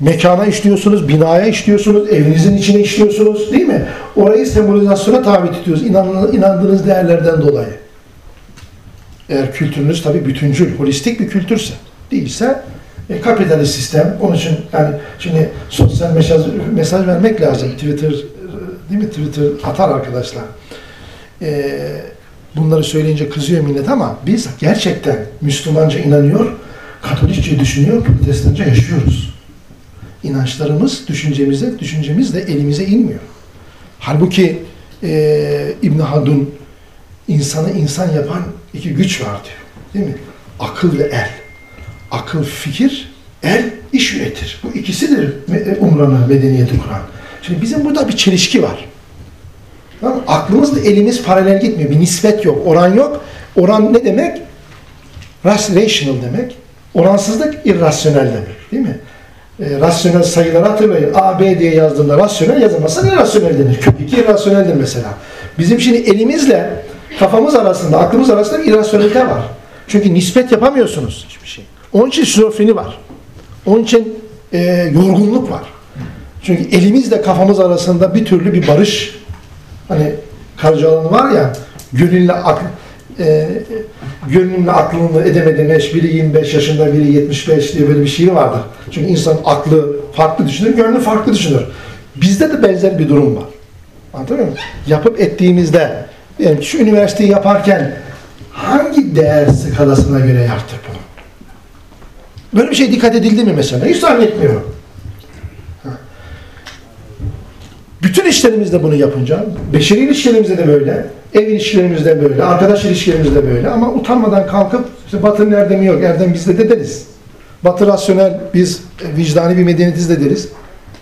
Mekana işliyorsunuz, binaya işliyorsunuz, evinizin içine işliyorsunuz değil mi? Orayı sembolizasyona tabi tutuyoruz inan, inandığınız değerlerden dolayı. Eğer kültürünüz tabii bütüncül, holistik bir kültürse. Değilse e, kapitalist sistem. Onun için yani şimdi sosyal mesaj, mesaj vermek lazım. Twitter değil mi? Twitter atar arkadaşlar. E, bunları söyleyince kızıyor millet ama biz gerçekten Müslümanca inanıyor, Katolikçe düşünüyor, Protestanca yaşıyoruz. İnançlarımız, düşüncemize, düşüncemiz de elimize inmiyor. Halbuki e, İbn Haldun insanı insan yapan iki güç var diyor. Değil mi? Akıl ve el. Akıl fikir, el iş üretir. Bu ikisidir me- umranı, medeniyeti kuran. Şimdi bizim burada bir çelişki var. Tamam mı? Aklımızla elimiz paralel gitmiyor. Bir nispet yok, oran yok. Oran ne demek? Rational demek. Oransızlık irrasyonel demek. Değil mi? E, rasyonel sayıları hatırlayın. A, B diye yazdığında rasyonel yazılmazsa irrasyonel denir. Kök 2 irrasyoneldir mesela. Bizim şimdi elimizle kafamız arasında, aklımız arasında bir irrasyonelite var. Çünkü nispet yapamıyorsunuz hiçbir şey. Onun için şizofreni var. Onun için e, yorgunluk var. Çünkü elimizle kafamız arasında bir türlü bir barış hani Karcalan'ın var ya gönülle ak, e, gönlünle aklını edemediğin eş, biri 25 yaşında, biri 75 diye böyle bir şiir vardır. Çünkü insan aklı farklı düşünür, gönlü farklı düşünür. Bizde de benzer bir durum var. Anlatabiliyor muyum? Yapıp ettiğimizde, yani şu üniversiteyi yaparken hangi değer skalasına göre yaptık? Böyle bir şey dikkat edildi mi mesela? Hiç zannetmiyorum. Bütün işlerimizde bunu yapınca, beşeri ilişkilerimizde de böyle, ev ilişkilerimizde böyle, arkadaş ilişkilerimizde böyle ama utanmadan kalkıp işte Batı'nın erdemi yok, erdem bizde de deriz. Batı rasyonel, biz vicdani bir medeniyetiz de deriz.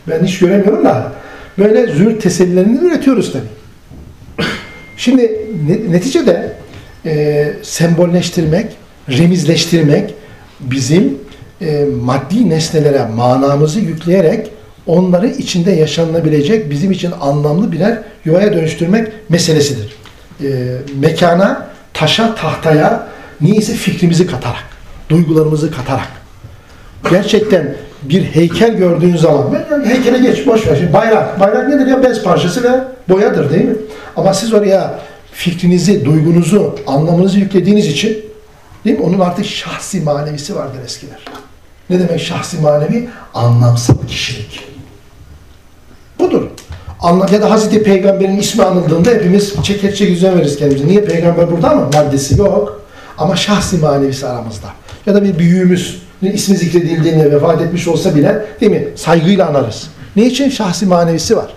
Ben hiç göremiyorum da böyle züğürt tesellilerini üretiyoruz tabii. Şimdi ne- neticede e, sembolleştirmek, remizleştirmek bizim e, maddi nesnelere manamızı yükleyerek onları içinde yaşanılabilecek bizim için anlamlı birer yuvaya dönüştürmek meselesidir. E, mekana, taşa, tahtaya niyeyse fikrimizi katarak, duygularımızı katarak. Gerçekten bir heykel gördüğün zaman, ben heykele geç, boş ver. Şimdi bayrak, bayrak nedir ya? Bez parçası ve boyadır değil mi? Ama siz oraya fikrinizi, duygunuzu, anlamınızı yüklediğiniz için değil mi? Onun artık şahsi manevisi vardır eskiler. Ne demek şahsi manevi? Anlamsal kişilik. Budur. Anla, ya da Hazreti Peygamber'in ismi anıldığında hepimiz çekeçe güzel veririz kendimize. Niye peygamber burada mı? Maddesi yok. Ama şahsi manevisi aramızda. Ya da bir büyüğümüz ismi zikredildiğinde vefat etmiş olsa bile değil mi? Saygıyla anarız. Ne için? Şahsi manevisi var.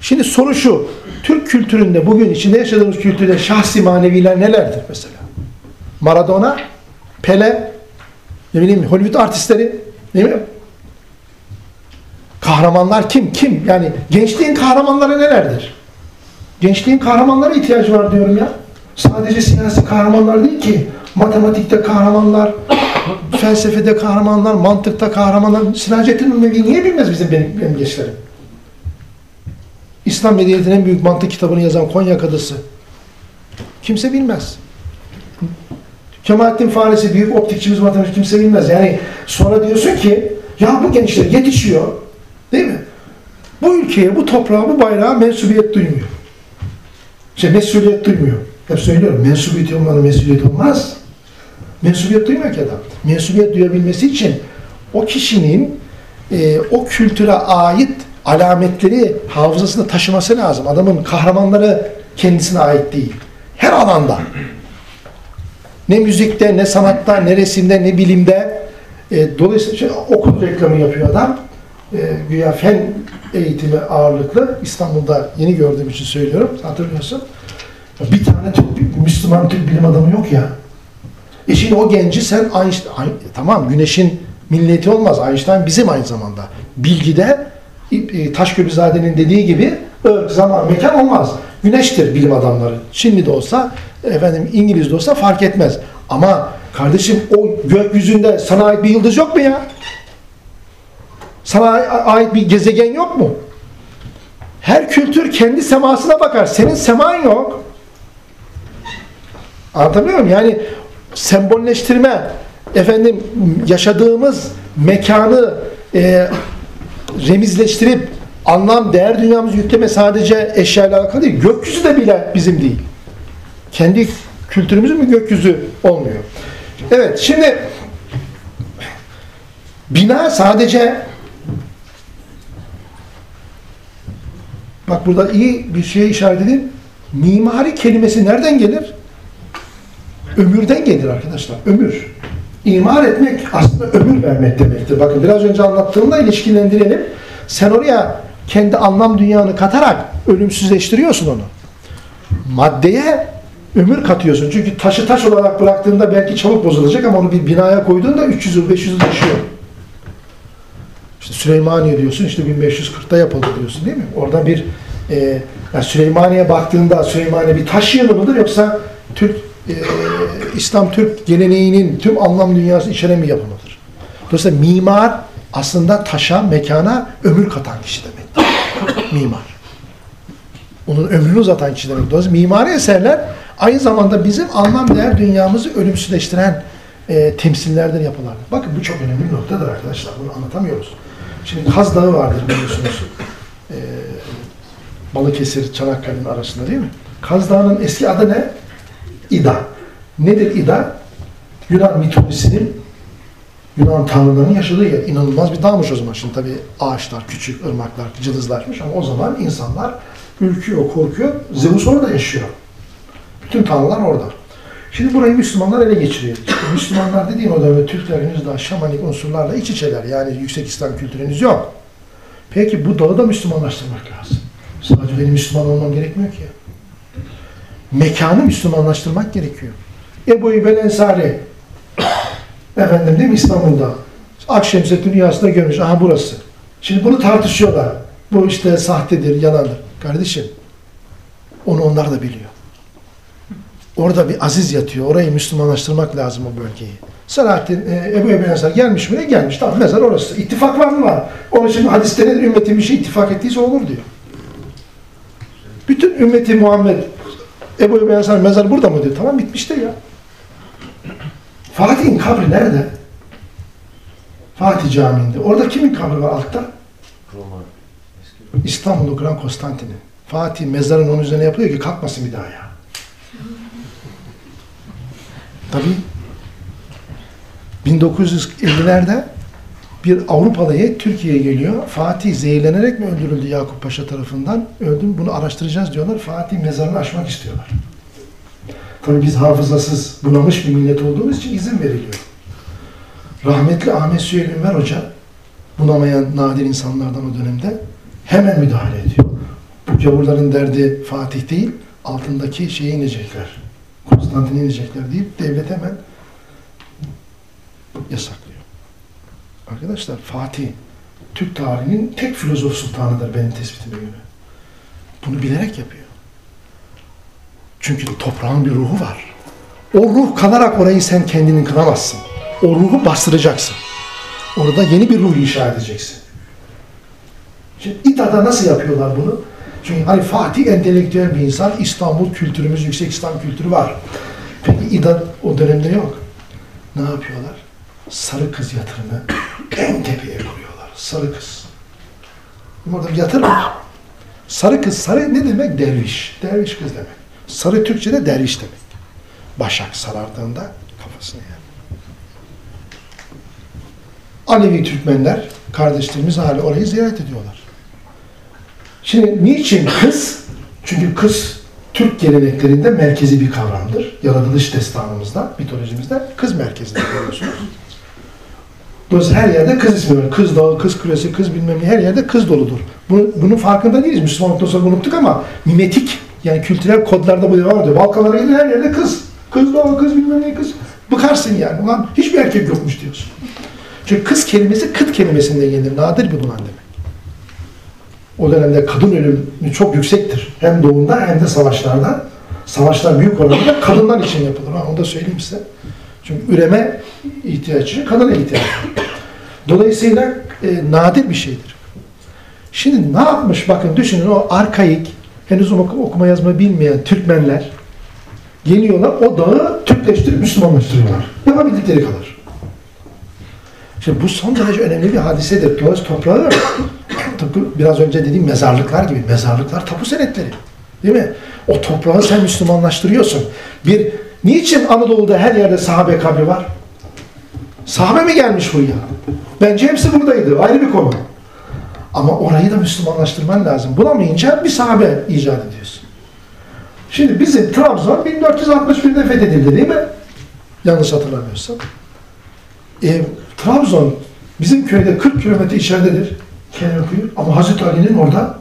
Şimdi soru şu. Türk kültüründe bugün içinde yaşadığımız kültürde şahsi maneviler nelerdir mesela? Maradona, Pele, ne bileyim Hollywood artistleri, değil mi? Kahramanlar kim? Kim? Yani gençliğin kahramanları nelerdir? Gençliğin kahramanlara ihtiyacı var diyorum ya. Sadece siyasi kahramanlar değil ki. Matematikte kahramanlar, [coughs] felsefede kahramanlar, mantıkta kahramanlar. Siracettin Ülmevi niye bilmez bizim benim, benim gençlerim? İslam medeniyetinin en büyük mantık kitabını yazan Konya Kadısı. Kimse bilmez. Kemalettin Farisi büyük optikçimiz matematik kimse bilmez. Yani sonra diyorsun ki ya bu gençler yetişiyor değil mi? Bu ülkeye, bu toprağa, bu bayrağa mensubiyet duymuyor. Şey, mesuliyet duymuyor. Hep söylüyorum, mensubiyet olmadan mesuliyet olmaz. Mensubiyet duymuyor ki adam. Mensubiyet duyabilmesi için o kişinin e, o kültüre ait alametleri hafızasında taşıması lazım. Adamın kahramanları kendisine ait değil. Her alanda. Ne müzikte, ne sanatta, ne resimde, ne bilimde. E, dolayısıyla okul reklamı yapıyor adam. E, güya fen eğitimi ağırlıklı. İstanbul'da yeni gördüğüm için söylüyorum. Hatırlıyorsun. Bir tane Türk, Müslüman Türk bilim adamı yok ya. E şimdi o genci sen Einstein, Ein- tamam güneşin milleti olmaz. Einstein bizim aynı zamanda. Bilgide e, Taşköprüzade'nin dediği gibi ırk, zaman, mekan olmaz. Güneştir bilim adamları. Çinli de olsa, efendim İngiliz de olsa fark etmez. Ama kardeşim o gökyüzünde sana ait bir yıldız yok mu ya? Sana ait bir gezegen yok mu? Her kültür kendi semasına bakar. Senin seman yok. Anlatabiliyor muyum? Yani sembolleştirme, efendim yaşadığımız mekanı e, remizleştirip anlam, değer dünyamızı yükleme sadece eşyayla alakalı değil. Gökyüzü de bile bizim değil. Kendi kültürümüzün mü gökyüzü olmuyor. Evet, şimdi bina sadece bak burada iyi bir şeye işaret edeyim. Mimari kelimesi nereden gelir? Ömürden gelir arkadaşlar. Ömür. İmar etmek aslında ömür vermek demektir. Bakın biraz önce anlattığımla ilişkilendirelim. Sen oraya kendi anlam dünyanı katarak ölümsüzleştiriyorsun onu. Maddeye ömür katıyorsun. Çünkü taşı taş olarak bıraktığında belki çabuk bozulacak ama onu bir binaya koyduğunda 300 yıl 500 yıl yaşıyor. İşte Süleymaniye diyorsun işte 1540'ta yapıldı diyorsun değil mi? Orada bir e, yani Süleymaniye baktığında Süleymaniye bir taş yığını mıdır yoksa Türk e, İslam Türk geleneğinin tüm anlam dünyası içeren bir yapımıdır. Dolayısıyla mimar aslında taşa, mekana ömür katan kişi demek. Mimar. Onun ömrünü uzatan kişi demek. Dolayısıyla mimari eserler aynı zamanda bizim anlam değer dünyamızı ölümsüzleştiren e, temsillerden yapılardır. Bakın bu çok önemli bir noktadır arkadaşlar. Bunu anlatamıyoruz. Şimdi Kaz Dağı vardır biliyorsunuz. E, Balıkesir, Çanakkale'nin arasında değil mi? Kaz Dağı'nın eski adı ne? İda. Nedir İda? Yunan mitolojisinin Yunan tanrılarının yaşadığı yer. İnanılmaz bir dağmış o zaman. Şimdi tabii ağaçlar, küçük ırmaklar, cılızlaşmış ama o zaman insanlar ürküyor, korkuyor. Zeus orada yaşıyor. Bütün tanrılar orada. Şimdi burayı Müslümanlar ele geçiriyor. İşte Müslümanlar dediğim o dönemde Türkler henüz daha şamanik unsurlarla iç içeler. Yani yüksek İslam kültürünüz yok. Peki bu dağı da Müslümanlaştırmak lazım. Sadece benim Müslüman olmam gerekmiyor ki. Mekanı Müslümanlaştırmak gerekiyor. Ebu İbel Ensari efendim değil mi İstanbul'da Akşemsettin rüyasında görmüş. Aha burası. Şimdi bunu tartışıyorlar. Bu işte sahtedir, yalandır. Kardeşim onu onlar da biliyor. Orada bir aziz yatıyor. Orayı Müslümanlaştırmak lazım o bölgeyi. Selahattin, e, Ebu Ebu Ensar gelmiş mi? Gelmiş. Tamam mezar orası. İttifak var mı? Var. Onun için hadiste nedir? Ümmetin bir şey ittifak ettiyse olur diyor. Bütün ümmeti Muhammed Ebu Ebu Ensar mezar burada mı diyor. Tamam bitmiştir ya. Fatih'in kabri nerede? Fatih Camii'nde. Orada kimin kabri var altta? Roma. İstanbul'u Gran Konstantin'in. Fatih mezarın onun üzerine yapılıyor ki kalkmasın bir daha ya. Tabii 1950'lerde bir Avrupalı heyet Türkiye'ye geliyor. Fatih zehirlenerek mi öldürüldü Yakup Paşa tarafından? Öldüm. Bunu araştıracağız diyorlar. Fatih mezarını açmak istiyorlar. Tabii biz hafızasız, bunamış bir millet olduğumuz için izin veriliyor. Rahmetli Ahmet Süheyl Ünver Hoca bulamayan nadir insanlardan o dönemde hemen müdahale ediyor. Bu gavurların derdi Fatih değil, altındaki şeye inecekler. Konstantin'e inecekler deyip devlet hemen yasaklıyor. Arkadaşlar Fatih Türk tarihinin tek filozof sultanıdır benim tespitime göre. Bunu bilerek yapıyor. Çünkü toprağın bir ruhu var. O ruh kanarak orayı sen kendinin kınamazsın. O ruhu bastıracaksın. Orada yeni bir ruh inşa edeceksin. Şimdi İTA'da nasıl yapıyorlar bunu? Çünkü hani Fatih entelektüel bir insan, İstanbul kültürümüz, yüksek İslam kültürü var. Peki İDA o dönemde yok. Ne yapıyorlar? Sarı kız yatırımı [coughs] en tepeye koyuyorlar. Sarı kız. Orada bir yatırım. Sarı kız, sarı ne demek? Derviş. Derviş kız demek. Sarı Türkçe'de derviş demek. Başak sarardığında kafasını yer. Alevi Türkmenler, kardeşlerimiz hala orayı ziyaret ediyorlar. Şimdi niçin kız? Çünkü kız Türk geleneklerinde merkezi bir kavramdır. Yaratılış destanımızda, mitolojimizde kız merkezinde görüyorsunuz. Dolayısıyla her yerde kız ismi var. Kız dağı, kız küresi, kız bilmem ne her yerde kız doludur. Bunu, bunun farkında değiliz. Müslümanlıktan sonra unuttuk ama mimetik yani kültürel kodlarda bu devam ediyor. Balkanlara gidin her yerde kız. Kız dağı, kız bilmem ne kız. Bıkarsın yani. Ulan hiçbir erkek yokmuş diyorsun. Çünkü kız kelimesi kıt kelimesinden gelir. Nadir bir bulan demek. O dönemde kadın ölümü çok yüksektir. Hem doğumda hem de savaşlarda. Savaşlar büyük oranda kadınlar için yapılır. Onu da söyleyeyim size. Çünkü üreme ihtiyacı kadına ihtiyaç. Dolayısıyla e, nadir bir şeydir. Şimdi ne yapmış bakın düşünün o arkaik henüz oku- okuma yazma bilmeyen Türkmenler geliyorlar o dağı Türkleştirip Müslümanlaştırıyorlar. Yapabildikleri kadar. Şimdi bu son derece önemli bir hadisedir. Dolayısıyla toprağı [coughs] tıpkı biraz önce dediğim mezarlıklar gibi. Mezarlıklar tapu senetleri. Değil mi? O toprağı sen Müslümanlaştırıyorsun. Bir Niçin Anadolu'da her yerde sahabe kabri var? Sahabe mi gelmiş buraya? Bence hepsi buradaydı. Ayrı bir konu. Ama orayı da Müslümanlaştırman lazım. Bulamayınca bir sahabe icat ediyorsun. Şimdi bizim Trabzon 1461'de fethedildi değil mi? Yanlış hatırlamıyorsam. E, Trabzon bizim köyde 40 kilometre içeridedir. Kemerkuyu. Ama Hazreti Ali'nin orada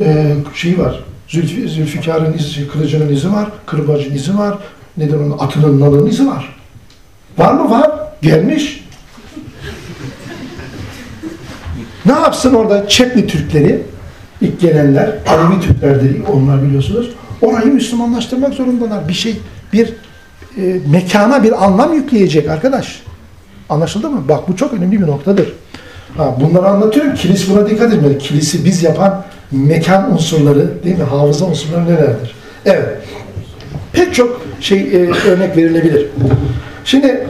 e, şeyi var. Zülfü, Zülfikar'ın izi, kılıcının izi var. Kırbacın izi var. Neden onun atının nalının izi var. Var mı? Var. Gelmiş. Ne yapsın orada Çepli Türkleri, ilk gelenler, Alevi Türklerdir onlar biliyorsunuz. Orayı Müslümanlaştırmak zorundalar. Bir şey, bir e, mekana bir anlam yükleyecek arkadaş. Anlaşıldı mı? Bak bu çok önemli bir noktadır. Ha, bunları anlatıyorum. Kilis buna dikkat etmeli. Kilisi biz yapan mekan unsurları, değil mi? Hafıza unsurları nelerdir? Evet. Pek çok şey e, örnek verilebilir. Şimdi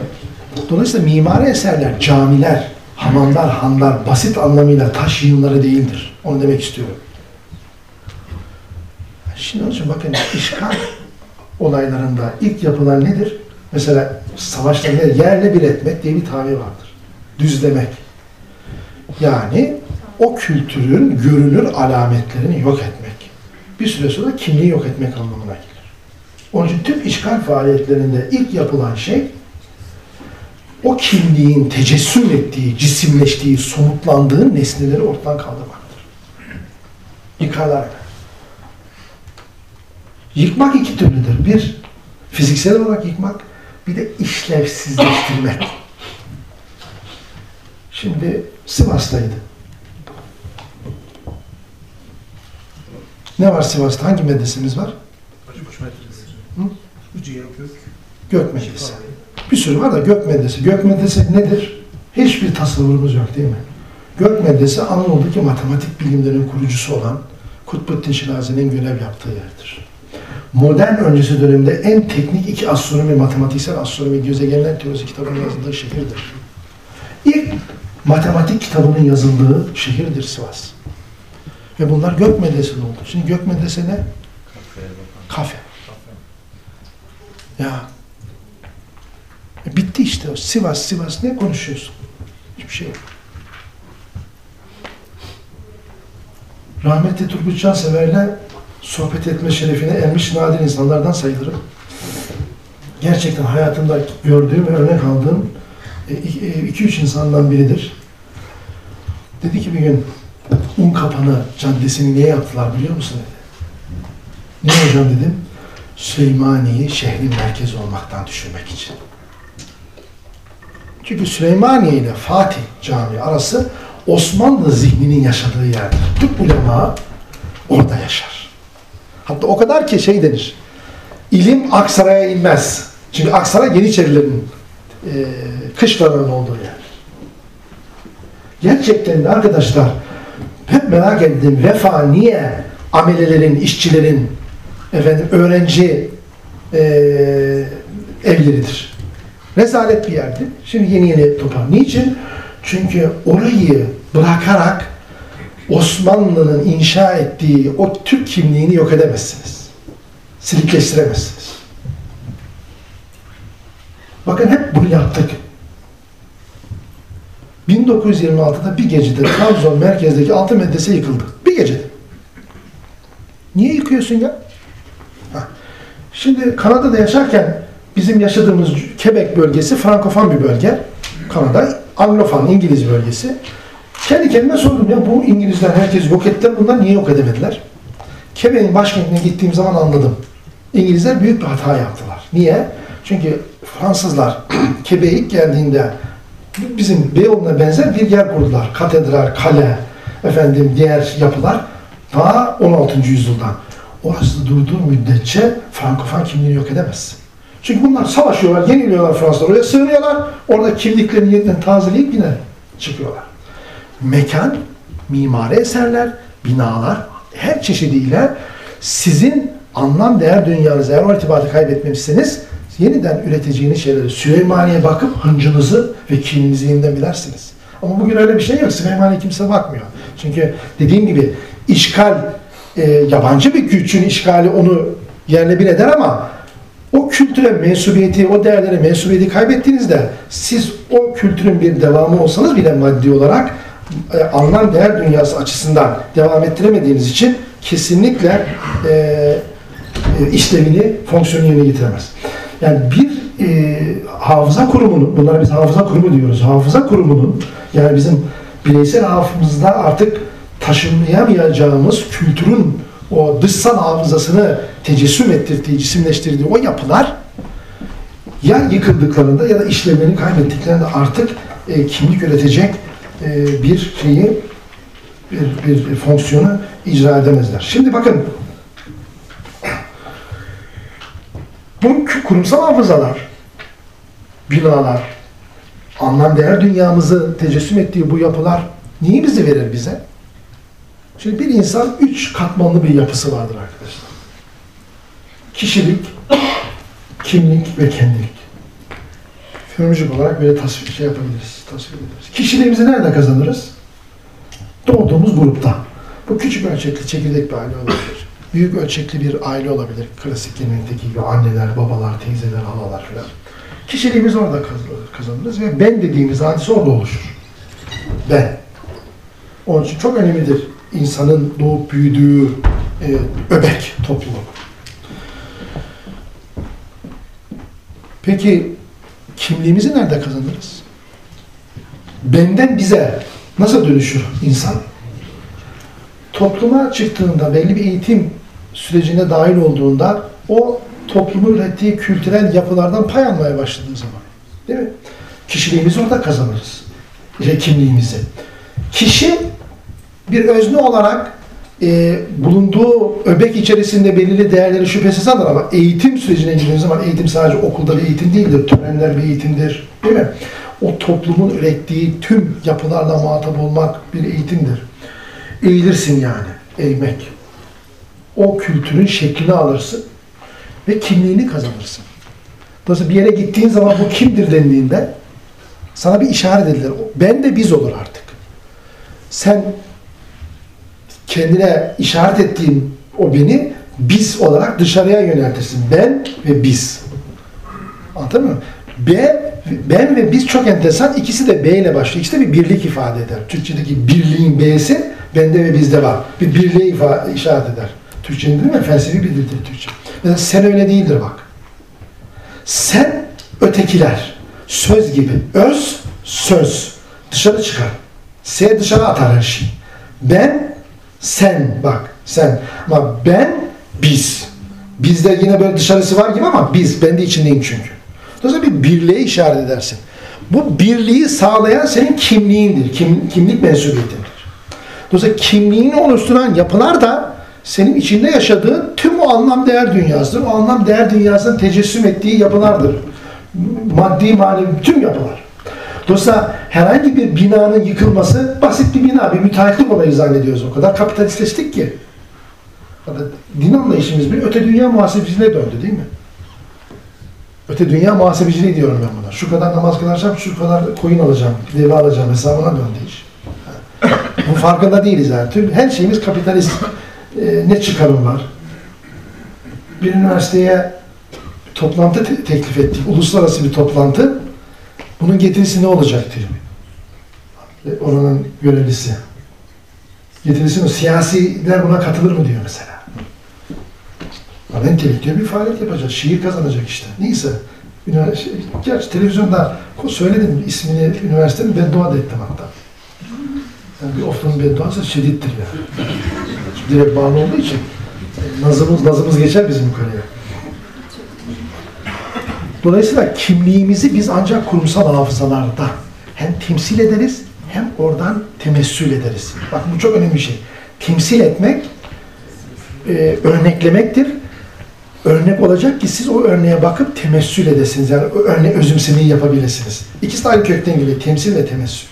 dolayısıyla mimari eserler, camiler, hamamlar, hanlar basit anlamıyla taş yığınları değildir. Onu demek istiyorum. Şimdi onun için bakın işgal olaylarında ilk yapılan nedir? Mesela savaşta? Yerle bir etmek diye bir tabir vardır. Düzlemek. Yani o kültürün görünür alametlerini yok etmek. Bir süre sonra kimliği yok etmek anlamına gelir. Onun için tüm işgal faaliyetlerinde ilk yapılan şey o kimliğin tecessüm ettiği, cisimleştiği, somutlandığı nesneleri ortadan kaldırmaktır. Yıkarlar. Yıkmak iki türlüdür. Bir, fiziksel olarak yıkmak, bir de işlevsizleştirmek. Şimdi Sivas'taydı. Ne var Sivas'ta? Hangi medresemiz var? Başbaş medresi. Hı? Hüciye Gök. Gök Medresi. Bir sürü var da Gök Medresi. Gök Medresi nedir? Hiçbir tasavvurumuz yok değil mi? Gök Medresi Anadolu'daki matematik bilimlerin kurucusu olan Kutbuddin Şirazi'nin görev yaptığı yerdir. Modern öncesi dönemde en teknik iki astronomi, matematiksel astronomi, gezegenler teorisi kitabının yazıldığı şehirdir. İlk matematik kitabının yazıldığı şehirdir Sivas. Ve bunlar Gök Medresi'nde oldu. Şimdi Gök Medresi ne? Kafe. Ya. E bitti işte o. Sivas, Sivas ne konuşuyorsun? Hiçbir şey yok. Rahmetli Turgut Cansever'le sohbet etme şerefine ermiş nadir insanlardan sayılırım. Gerçekten hayatımda gördüğüm ve örnek aldığım 2-3 insandan biridir. Dedi ki bir gün un kapanı caddesini niye yaptılar biliyor musun dedi. Ne hocam dedim. Süleymaniye'yi şehrin merkezi olmaktan düşürmek için. Çünkü Süleymaniye ile Fatih Camii arası Osmanlı zihninin yaşadığı yerdir. Türk ulema orada yaşar. Hatta o kadar ki şey denir. İlim Aksaray'a inmez. Çünkü Aksaray Yeniçerilerin e, kışlaların olduğu yer. Gerçekten de arkadaşlar hep merak ettim. Vefa niye amelelerin, işçilerin, efendim öğrenci e, evleridir? Rezalet bir yerdi. Şimdi yeni yeni topar. Niçin? Çünkü orayı bırakarak Osmanlı'nın inşa ettiği o Türk kimliğini yok edemezsiniz. Silikleştiremezsiniz. Bakın hep bunu yaptık. 1926'da bir gecede Trabzon merkezdeki altı medrese yıkıldı. Bir gecede. Niye yıkıyorsun ya? Ha. Şimdi Kanada'da yaşarken bizim yaşadığımız Quebec bölgesi Frankofon bir bölge. Kanada Anglofon, İngiliz bölgesi. Kendi kendime sordum ya bu İngilizler herkes yok ettiler, bunlar niye yok edemediler? Quebec'in başkentine gittiğim zaman anladım. İngilizler büyük bir hata yaptılar. Niye? Çünkü Fransızlar [clears throat] Quebec'e ilk geldiğinde bizim Beyoğlu'na benzer bir yer kurdular. Katedral, kale, efendim diğer yapılar daha 16. yüzyıldan. Orası durduğu müddetçe Frankofon kimliğini yok edemezsin. Çünkü bunlar savaşıyorlar, yeniliyorlar Fransızlar. Oraya sığınıyorlar. Orada kimliklerini yeniden tazeleyip yine çıkıyorlar. Mekan, mimari eserler, binalar her çeşidiyle sizin anlam değer dünyanızı eğer o irtibatı kaybetmemişseniz yeniden üreteceğiniz şeyleri Süleymaniye bakıp hıncınızı ve kininizi yeniden bilersiniz. Ama bugün öyle bir şey yok. Süleymaniye kimse bakmıyor. Çünkü dediğim gibi işgal, e, yabancı bir gücün işgali onu yerle bir eder ama o kültüre mensubiyeti, o değerlere mensubiyeti kaybettiğinizde siz o kültürün bir devamı olsanız bile maddi olarak e, anlam değer dünyası açısından devam ettiremediğiniz için kesinlikle e, e, işlevini, fonksiyonu yerine getiremez. Yani bir e, hafıza kurumunun, bunlara biz hafıza kurumu diyoruz, hafıza kurumunun yani bizim bireysel hafızamızda artık taşımayamayacağımız kültürün o dışsal hafızasını tecessüm ettirdiği, cisimleştirdiği o yapılar ya yıkıldıklarında ya da işlevlerini kaybettiklerinde artık e, kimlik üretecek e, bir şeyi bir, bir fonksiyonu icra edemezler. Şimdi bakın bu kurumsal hafızalar, binalar, anlam değer dünyamızı tecessüm ettiği bu yapılar niye bizi verir bize? Şimdi bir insan üç katmanlı bir yapısı vardır arkadaşlar. Kişilik, kimlik ve kendilik. Fenomolojik olarak böyle tasvir şey yapabiliriz, tasvir edebiliriz. Kişiliğimizi nerede kazanırız? Doğduğumuz grupta. Bu küçük ölçekli çekirdek bir aile olabilir. Büyük ölçekli bir aile olabilir. Klasik gelenekteki gibi anneler, babalar, teyzeler, halalar filan. Kişiliğimiz orada kazanırız ve ben dediğimiz hadise orada oluşur. Ben. Onun için çok önemlidir insanın doğup büyüdüğü e, öbek topluluğu. Peki kimliğimizi nerede kazanırız? Benden bize nasıl dönüşür insan? Topluma çıktığında, belli bir eğitim sürecine dahil olduğunda o toplumun ürettiği kültürel yapılardan pay almaya başladığı zaman. Değil mi? Kişiliğimizi orada kazanırız. İşte kimliğimizi. Kişi bir özne olarak e, bulunduğu öbek içerisinde belirli değerleri şüphesiz alır ama eğitim sürecine girdiğiniz zaman eğitim sadece okulda bir eğitim değildir. Törenler bir eğitimdir. Değil mi? O toplumun ürettiği tüm yapılarla muhatap olmak bir eğitimdir. Eğilirsin yani. Eğmek. O kültürün şeklini alırsın ve kimliğini kazanırsın. Dolayısıyla bir yere gittiğin zaman bu kimdir dendiğinde sana bir işaret edilir. Ben de biz olur artık. Sen kendine işaret ettiğin o beni biz olarak dışarıya yöneltirsin. Ben ve biz. Anladın mı? B, ben ve biz çok enteresan. İkisi de B ile başlıyor. İkisi de bir birlik ifade eder. Türkçedeki birliğin B'si bende ve bizde var. Bir birliği ifade, işaret eder. Türkçenin değil mi? Felsefi bir dildir Türkçe. Mesela sen öyle değildir bak. Sen ötekiler. Söz gibi. Öz, söz. Dışarı çıkar. S dışarı atar her şeyi. Ben, sen bak sen. Ama ben, biz. Bizde yine böyle dışarısı var gibi ama biz. Ben de içindeyim çünkü. Dolayısıyla bir birliğe işaret edersin. Bu birliği sağlayan senin kimliğindir. Kim, kimlik mensubiyetindir. Dolayısıyla kimliğini oluşturan yapılar da senin içinde yaşadığın tüm o anlam değer dünyasıdır. O anlam değer dünyasının tecessüm ettiği yapılardır. Maddi manevi tüm yapılar. Dolayısıyla herhangi bir binanın yıkılması basit bir bina, bir müteahhitlik olayı zannediyoruz. O kadar kapitalistleştik ki. Din anlayışımız bir öte dünya muhasebeciliğe döndü değil mi? Öte dünya muhasebeciliği diyorum ben buna. Şu kadar namaz kılacağım, şu kadar koyun alacağım, deve alacağım hesabına döndü iş. Bu farkında değiliz yani. Tüm, her şeyimiz kapitalist. Ee, ne çıkarım var? Bir üniversiteye toplantı te- teklif ettik. Uluslararası bir toplantı. Bunun getirisi ne olacak diyor. E, Oranın görevlisi. Getirisi ne? Siyasiler buna katılır mı diyor mesela. Ama entelektüel bir faaliyet yapacağız. Şiir kazanacak işte. Neyse. Üniversite, gerçi televizyonda söyledim ismini üniversitenin beddua da ettim hatta. Yani bir oftanın bedduası şiddettir yani. Direkt bağlı olduğu için nazımız, nazımız geçer bizim yukarıya. Dolayısıyla kimliğimizi biz ancak kurumsal hafızalarda hem temsil ederiz hem oradan temessül ederiz. Bak bu çok önemli bir şey. Temsil etmek e, örneklemektir. Örnek olacak ki siz o örneğe bakıp temessül edesiniz. Yani o örneği özümsemeyi yapabilirsiniz. İkisi de aynı kökten geliyor. Temsil ve temessül.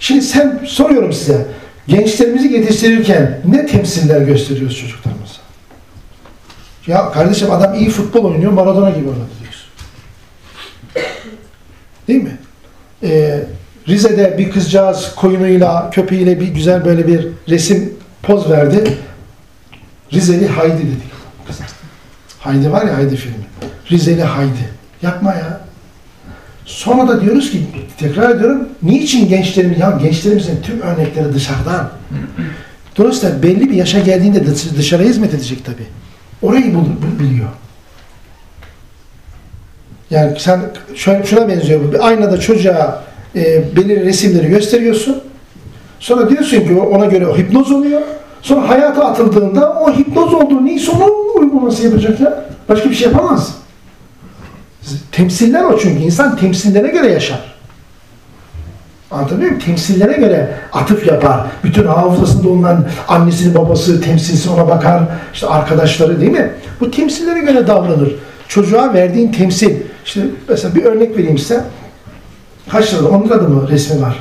Şimdi sen soruyorum size. Gençlerimizi yetiştirirken ne temsiller gösteriyoruz çocuklarımıza? Ya kardeşim adam iyi futbol oynuyor, Maradona gibi oynadı. Değil mi? Ee, Rize'de bir kızcağız koyunuyla, köpeğiyle bir güzel böyle bir resim poz verdi. Rizeli Haydi dedik. Haydi var ya Haydi filmi. Rizeli Haydi. Yapma ya. Sonra da diyoruz ki, tekrar ediyorum, niçin gençlerimiz, ya gençlerimizin tüm örnekleri dışarıdan. Dolayısıyla belli bir yaşa geldiğinde dış- dışarıya hizmet edecek tabii. Orayı biliyor. Yani sen şöyle şuna benziyor bu. Aynada çocuğa e, belirli resimleri gösteriyorsun. Sonra diyorsun ki ona göre o hipnoz oluyor. Sonra hayata atıldığında o hipnoz olduğu neyse onun uygulaması yapacak ya. Başka bir şey yapamaz. Temsiller o çünkü. insan temsillere göre yaşar. Anlatabiliyor muyum? Temsillere göre atıf yapar. Bütün hafızasında olan annesini, babası, temsilsi ona bakar. İşte arkadaşları değil mi? Bu temsillere göre davranır. Çocuğa verdiğin temsil. İşte mesela bir örnek vereyim size. Kaç lirada? Onun adı mı resmi var?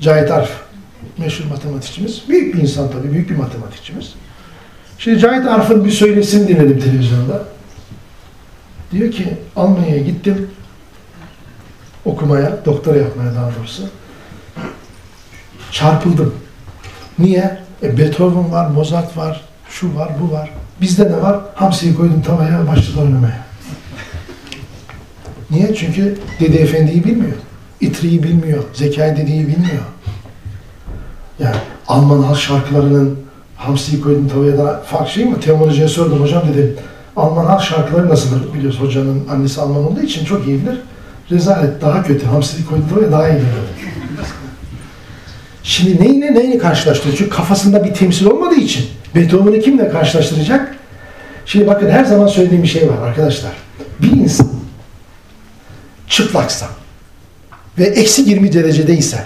Cahit Arf. Meşhur matematikçimiz. Büyük bir insan tabii. Büyük bir matematikçimiz. Şimdi Cahit Arf'ın bir söylesini dinledim televizyonda. Diyor ki Almanya'ya gittim okumaya, doktora yapmaya daha doğrusu. Çarpıldım. Niye? E, Beethoven var, Mozart var, şu var, bu var. Bizde ne var? Hamsiyi koydum tavaya, başladı oynamaya. Niye? Çünkü Dede Efendi'yi bilmiyor. İtri'yi bilmiyor. Zekai dediği bilmiyor. Yani Alman halk şarkılarının Hamsiyi koydum tavaya da fark şey mi? Teoman Hoca'ya sordum. Hocam dedim Alman halk şarkıları nasıldır? Biliyoruz hocanın annesi Alman olduğu için çok iyi bilir. Rezalet daha kötü. Hamsiyi koydum tavaya daha iyi bilir. Şimdi neyine neyini karşılaştırıyor? Çünkü kafasında bir temsil olmadığı için Beethoven'ı kimle karşılaştıracak? Şimdi bakın her zaman söylediğim bir şey var arkadaşlar. Bir insan çıplaksa ve eksi 20 derecedeyse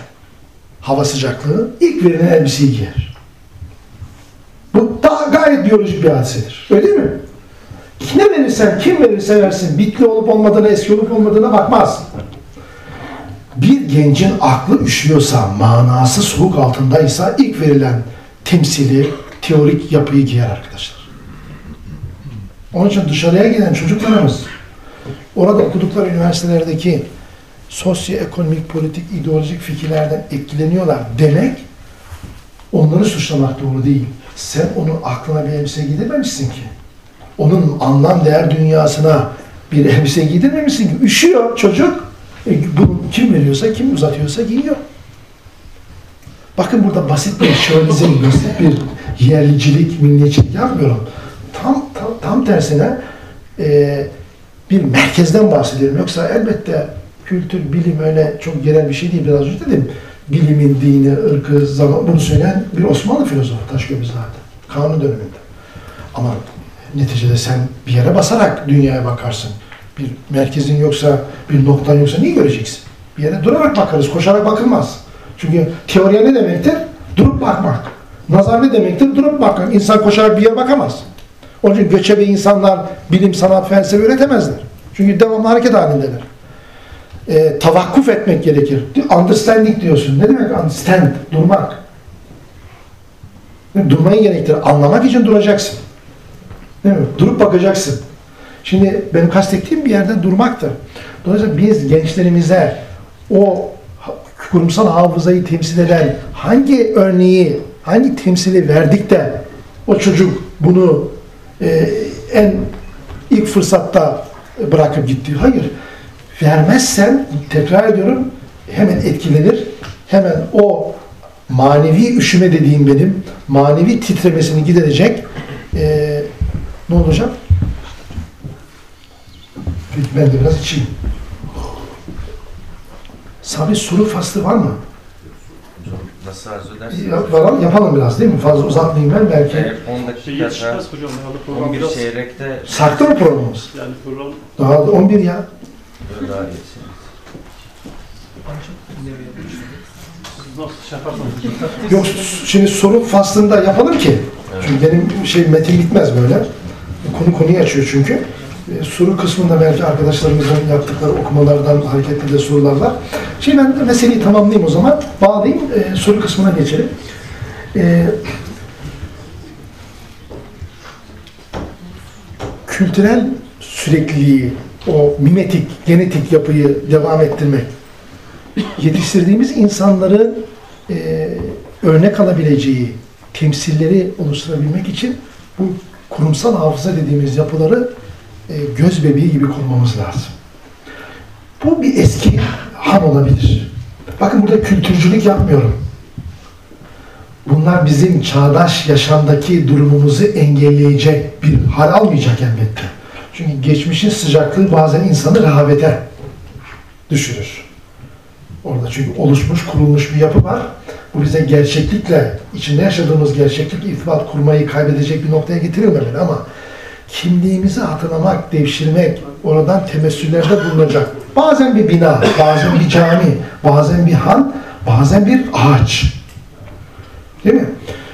hava sıcaklığı ilk verilen elbiseyi giyer. Bu daha gayet biyolojik bir hadisedir. Öyle değil mi? Ne verirsen, kim verirse versin, bitli olup olmadığına, eski olup olmadığına bakmaz. Bir gencin aklı üşüyorsa, manası soğuk altındaysa ilk verilen temsili, teorik yapıyı giyer arkadaşlar. Onun için dışarıya giden çocuklarımız, orada okudukları üniversitelerdeki sosyoekonomik, politik, ideolojik fikirlerden etkileniyorlar demek, onları suçlamak doğru değil. Sen onun aklına bir elbise giydirmemişsin ki. Onun anlam değer dünyasına bir elbise giydirmemişsin ki. Üşüyor çocuk. E, bunu kim veriyorsa, kim uzatıyorsa giyiyor. Bakın burada basit bir şövalizm, basit bir yerlicilik, milliyetçilik yapmıyorum. Tam, tam, tam tersine e, bir merkezden bahsediyorum. Yoksa elbette kültür, bilim öyle çok genel bir şey değil. Biraz önce dedim. Bilimin, dini, ırkı, zaman bunu söyleyen bir Osmanlı filozofu zaten. Kanun döneminde. Ama neticede sen bir yere basarak dünyaya bakarsın. Bir merkezin yoksa, bir noktan yoksa niye göreceksin? Bir yere durarak bakarız, koşarak bakılmaz. Çünkü teoriye ne demektir? Durup bakmak. Nazar ne demektir? Durup bakmak. İnsan koşarak bir yere bakamaz. Onun için göçebe insanlar bilim, sanat, felsefe üretemezler. Çünkü devamlı hareket halindeler. E, tavakkuf etmek gerekir. Understanding diyorsun. Ne demek understand? Durmak. Durmayı gerektirir. Anlamak için duracaksın. Değil mi? Durup bakacaksın. Şimdi benim kastettiğim bir yerde durmaktır. Dolayısıyla biz gençlerimize o kurumsal hafızayı temsil eden hangi örneği, hangi temsili verdik de o çocuk bunu e, en ilk fırsatta bırakıp gitti. Hayır. Vermezsen, tekrar ediyorum, hemen etkilenir. Hemen o manevi üşüme dediğim benim, manevi titremesini giderecek e, ne olacak? Peki ben de biraz içeyim. Sabit soru faslı var mı? Nasıl arzu edersiniz? Ya- Var, yapalım biraz değil mi? Fazla uzatmayayım ben belki. Eğer 10 Şey dakikada yetişmez hocam. Herhalde program 11 biraz çeyrekte Sarktı mı programımız? yani program Daha da 11 ya. daha nasıl şey. Yok şimdi soru faslında yapalım ki. Çünkü benim şey metin bitmez böyle. Konu konuyu açıyor çünkü. E, soru kısmında belki arkadaşlarımızın yaptıkları okumalardan hareketli de sorular var. Şimdi ben meseleyi tamamlayayım o zaman. Bağlayayım. e, soru kısmına geçelim. E, kültürel sürekliliği, o mimetik, genetik yapıyı devam ettirmek, yetiştirdiğimiz insanların e, örnek alabileceği temsilleri oluşturabilmek için bu kurumsal hafıza dediğimiz yapıları e, göz bebeği gibi kurmamız lazım. Bu bir eski ham olabilir. Bakın burada kültürcülük yapmıyorum. Bunlar bizim çağdaş yaşamdaki durumumuzu engelleyecek bir hal almayacak elbette. Çünkü geçmişin sıcaklığı bazen insanı rehavete düşürür. Orada çünkü oluşmuş, kurulmuş bir yapı var. Bu bize gerçeklikle, içinde yaşadığımız gerçeklik irtibat kurmayı kaybedecek bir noktaya getirilmemeli ama kimliğimizi hatırlamak, devşirmek, oradan temessüllerde bulunacak. Bazen bir bina, bazen bir cami, bazen bir han, bazen bir ağaç. Değil mi?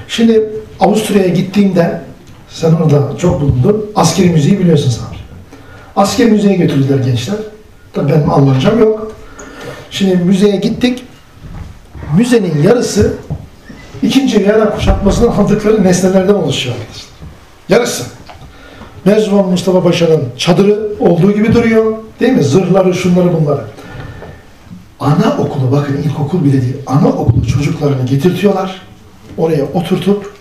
Şimdi Avusturya'ya gittiğimde, sen orada çok bulundun, askeri müziği biliyorsun sen. Askeri müzeye götürdüler gençler. Tabii benim Almancam yok. Şimdi müzeye gittik. Müzenin yarısı ikinci Viyana kuşatmasının aldıkları nesnelerden oluşuyor arkadaşlar. Yarısı. Merzuvan Mustafa Paşa'nın çadırı olduğu gibi duruyor. Değil mi? Zırhları, şunları bunları. Ana okulu, bakın ilkokul bile değil, ana okulu çocuklarını getirtiyorlar. Oraya oturtup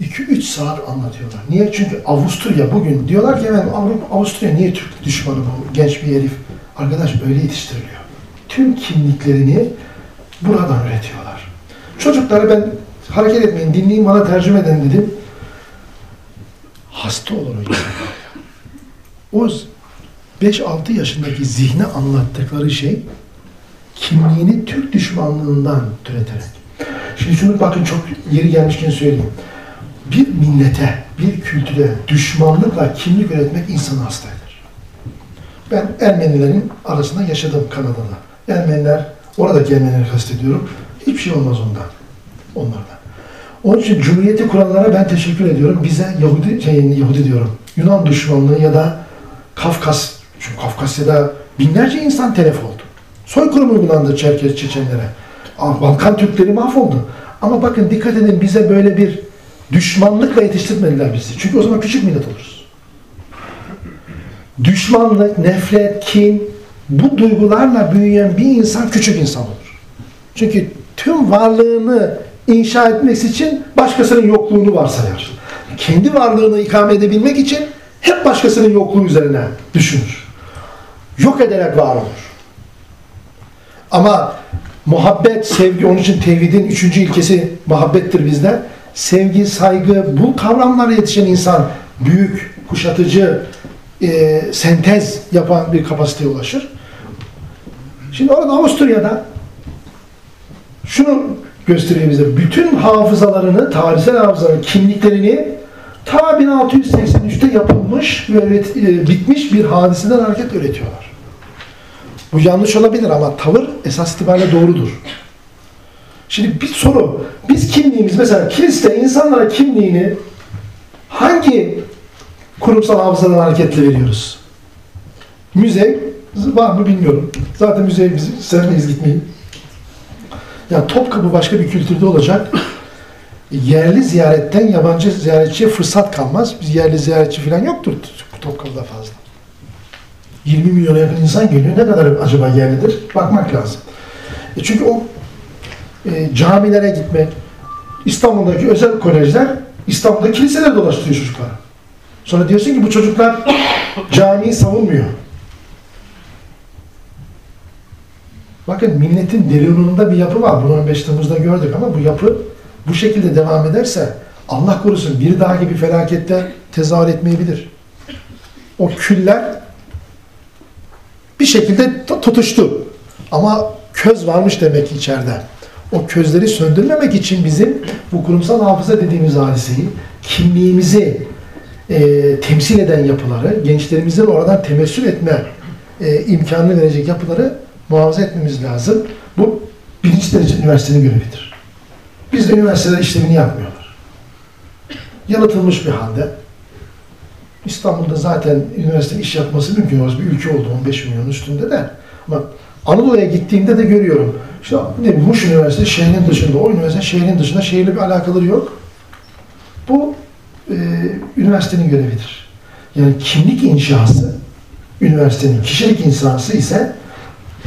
2-3 saat anlatıyorlar. Niye? Çünkü Avusturya bugün diyorlar ki hemen Avrupa, Avusturya niye Türk düşmanı bu genç bir herif? Arkadaş öyle yetiştiriliyor. Tüm kimliklerini buradan üretiyorlar. Çocukları ben hareket etmeyin, dinleyin bana tercüme edin dedim. Hasta olur o. O 5-6 yaşındaki zihne anlattıkları şey kimliğini Türk düşmanlığından türeterek. Şimdi şunu bakın çok yeri gelmişken söyleyeyim. Bir millete, bir kültüre düşmanlıkla kimlik üretmek insanı hasta eder. Ben Ermenilerin arasında yaşadım Kanada'da. Ermeniler, oradaki Ermenileri kastediyorum. Hiçbir şey olmaz ondan. Onlardan. Onun için Cumhuriyeti kuranlara ben teşekkür ediyorum. Bize Yahudi, şey, Yahudi diyorum, Yunan düşmanlığı ya da Kafkas, çünkü Kafkasya'da binlerce insan telef oldu. Soykırım uygulandı Çerkez Çeçenlere. Ah, Balkan Türkleri mahvoldu. Ama bakın dikkat edin bize böyle bir düşmanlıkla yetiştirmediler bizi. Çünkü o zaman küçük millet oluruz. Düşmanlık, nefret, kin, bu duygularla büyüyen bir insan küçük insan olur. Çünkü tüm varlığını inşa etmesi için başkasının yokluğunu varsayar. Kendi varlığını ikame edebilmek için hep başkasının yokluğu üzerine düşünür. Yok ederek var olur. Ama muhabbet, sevgi, onun için tevhidin üçüncü ilkesi muhabbettir bizde. Sevgi, saygı, bu kavramlara yetişen insan büyük, kuşatıcı, e, sentez yapan bir kapasiteye ulaşır. Şimdi orada Avusturya'da şunu gösteriyor bize. Bütün hafızalarını, tarihsel hafızalarını, kimliklerini ta 1683'te yapılmış ve üret- e, bitmiş bir hadiseden hareket üretiyorlar. Bu yanlış olabilir ama tavır esas itibariyle doğrudur. Şimdi bir soru. Biz kimliğimiz mesela kiliste insanlara kimliğini hangi kurumsal hafızadan hareketle veriyoruz? Müze var mı bilmiyorum. Zaten müzeye biz sevmeyiz gitmeyi. Ya Topkapı başka bir kültürde olacak. Yerli ziyaretten yabancı ziyaretçiye fırsat kalmaz. Biz yerli ziyaretçi falan yoktur Topkapı'da fazla. 20 milyona yakın insan geliyor. Ne kadar acaba yerlidir? Bakmak lazım. E çünkü o e, camilere gitmek, İstanbul'daki özel kolejler İstanbul'da kiliseler dolaştırıyor çocuklara. Sonra diyorsun ki bu çocuklar [coughs] camiyi savunmuyor. Bakın milletin derununda bir yapı var. Bunu 15 Temmuz'da gördük ama bu yapı bu şekilde devam ederse Allah korusun bir daha gibi felakette tezahür etmeyebilir. O küller bir şekilde tu- tutuştu. Ama köz varmış demek ki içeride. O közleri söndürmemek için bizim bu kurumsal hafıza dediğimiz hadiseyi, kimliğimizi e, temsil eden yapıları, gençlerimizin oradan temessül etme e, imkanını verecek yapıları muhafaza etmemiz lazım. Bu birinci derece üniversitenin görevidir. Bizde üniversiteler işlevini yapmıyorlar. Yalıtılmış bir halde. İstanbul'da zaten üniversitenin iş yapması mümkün olmaz. Bir ülke oldu 15 milyon üstünde de. Ama Anadolu'ya gittiğimde de görüyorum. İşte ne Muş Üniversitesi şehrin dışında, o üniversite şehrin dışında, şehirle bir alakaları yok. Bu e, üniversitenin görevidir. Yani kimlik inşası üniversitenin, kişilik inşası ise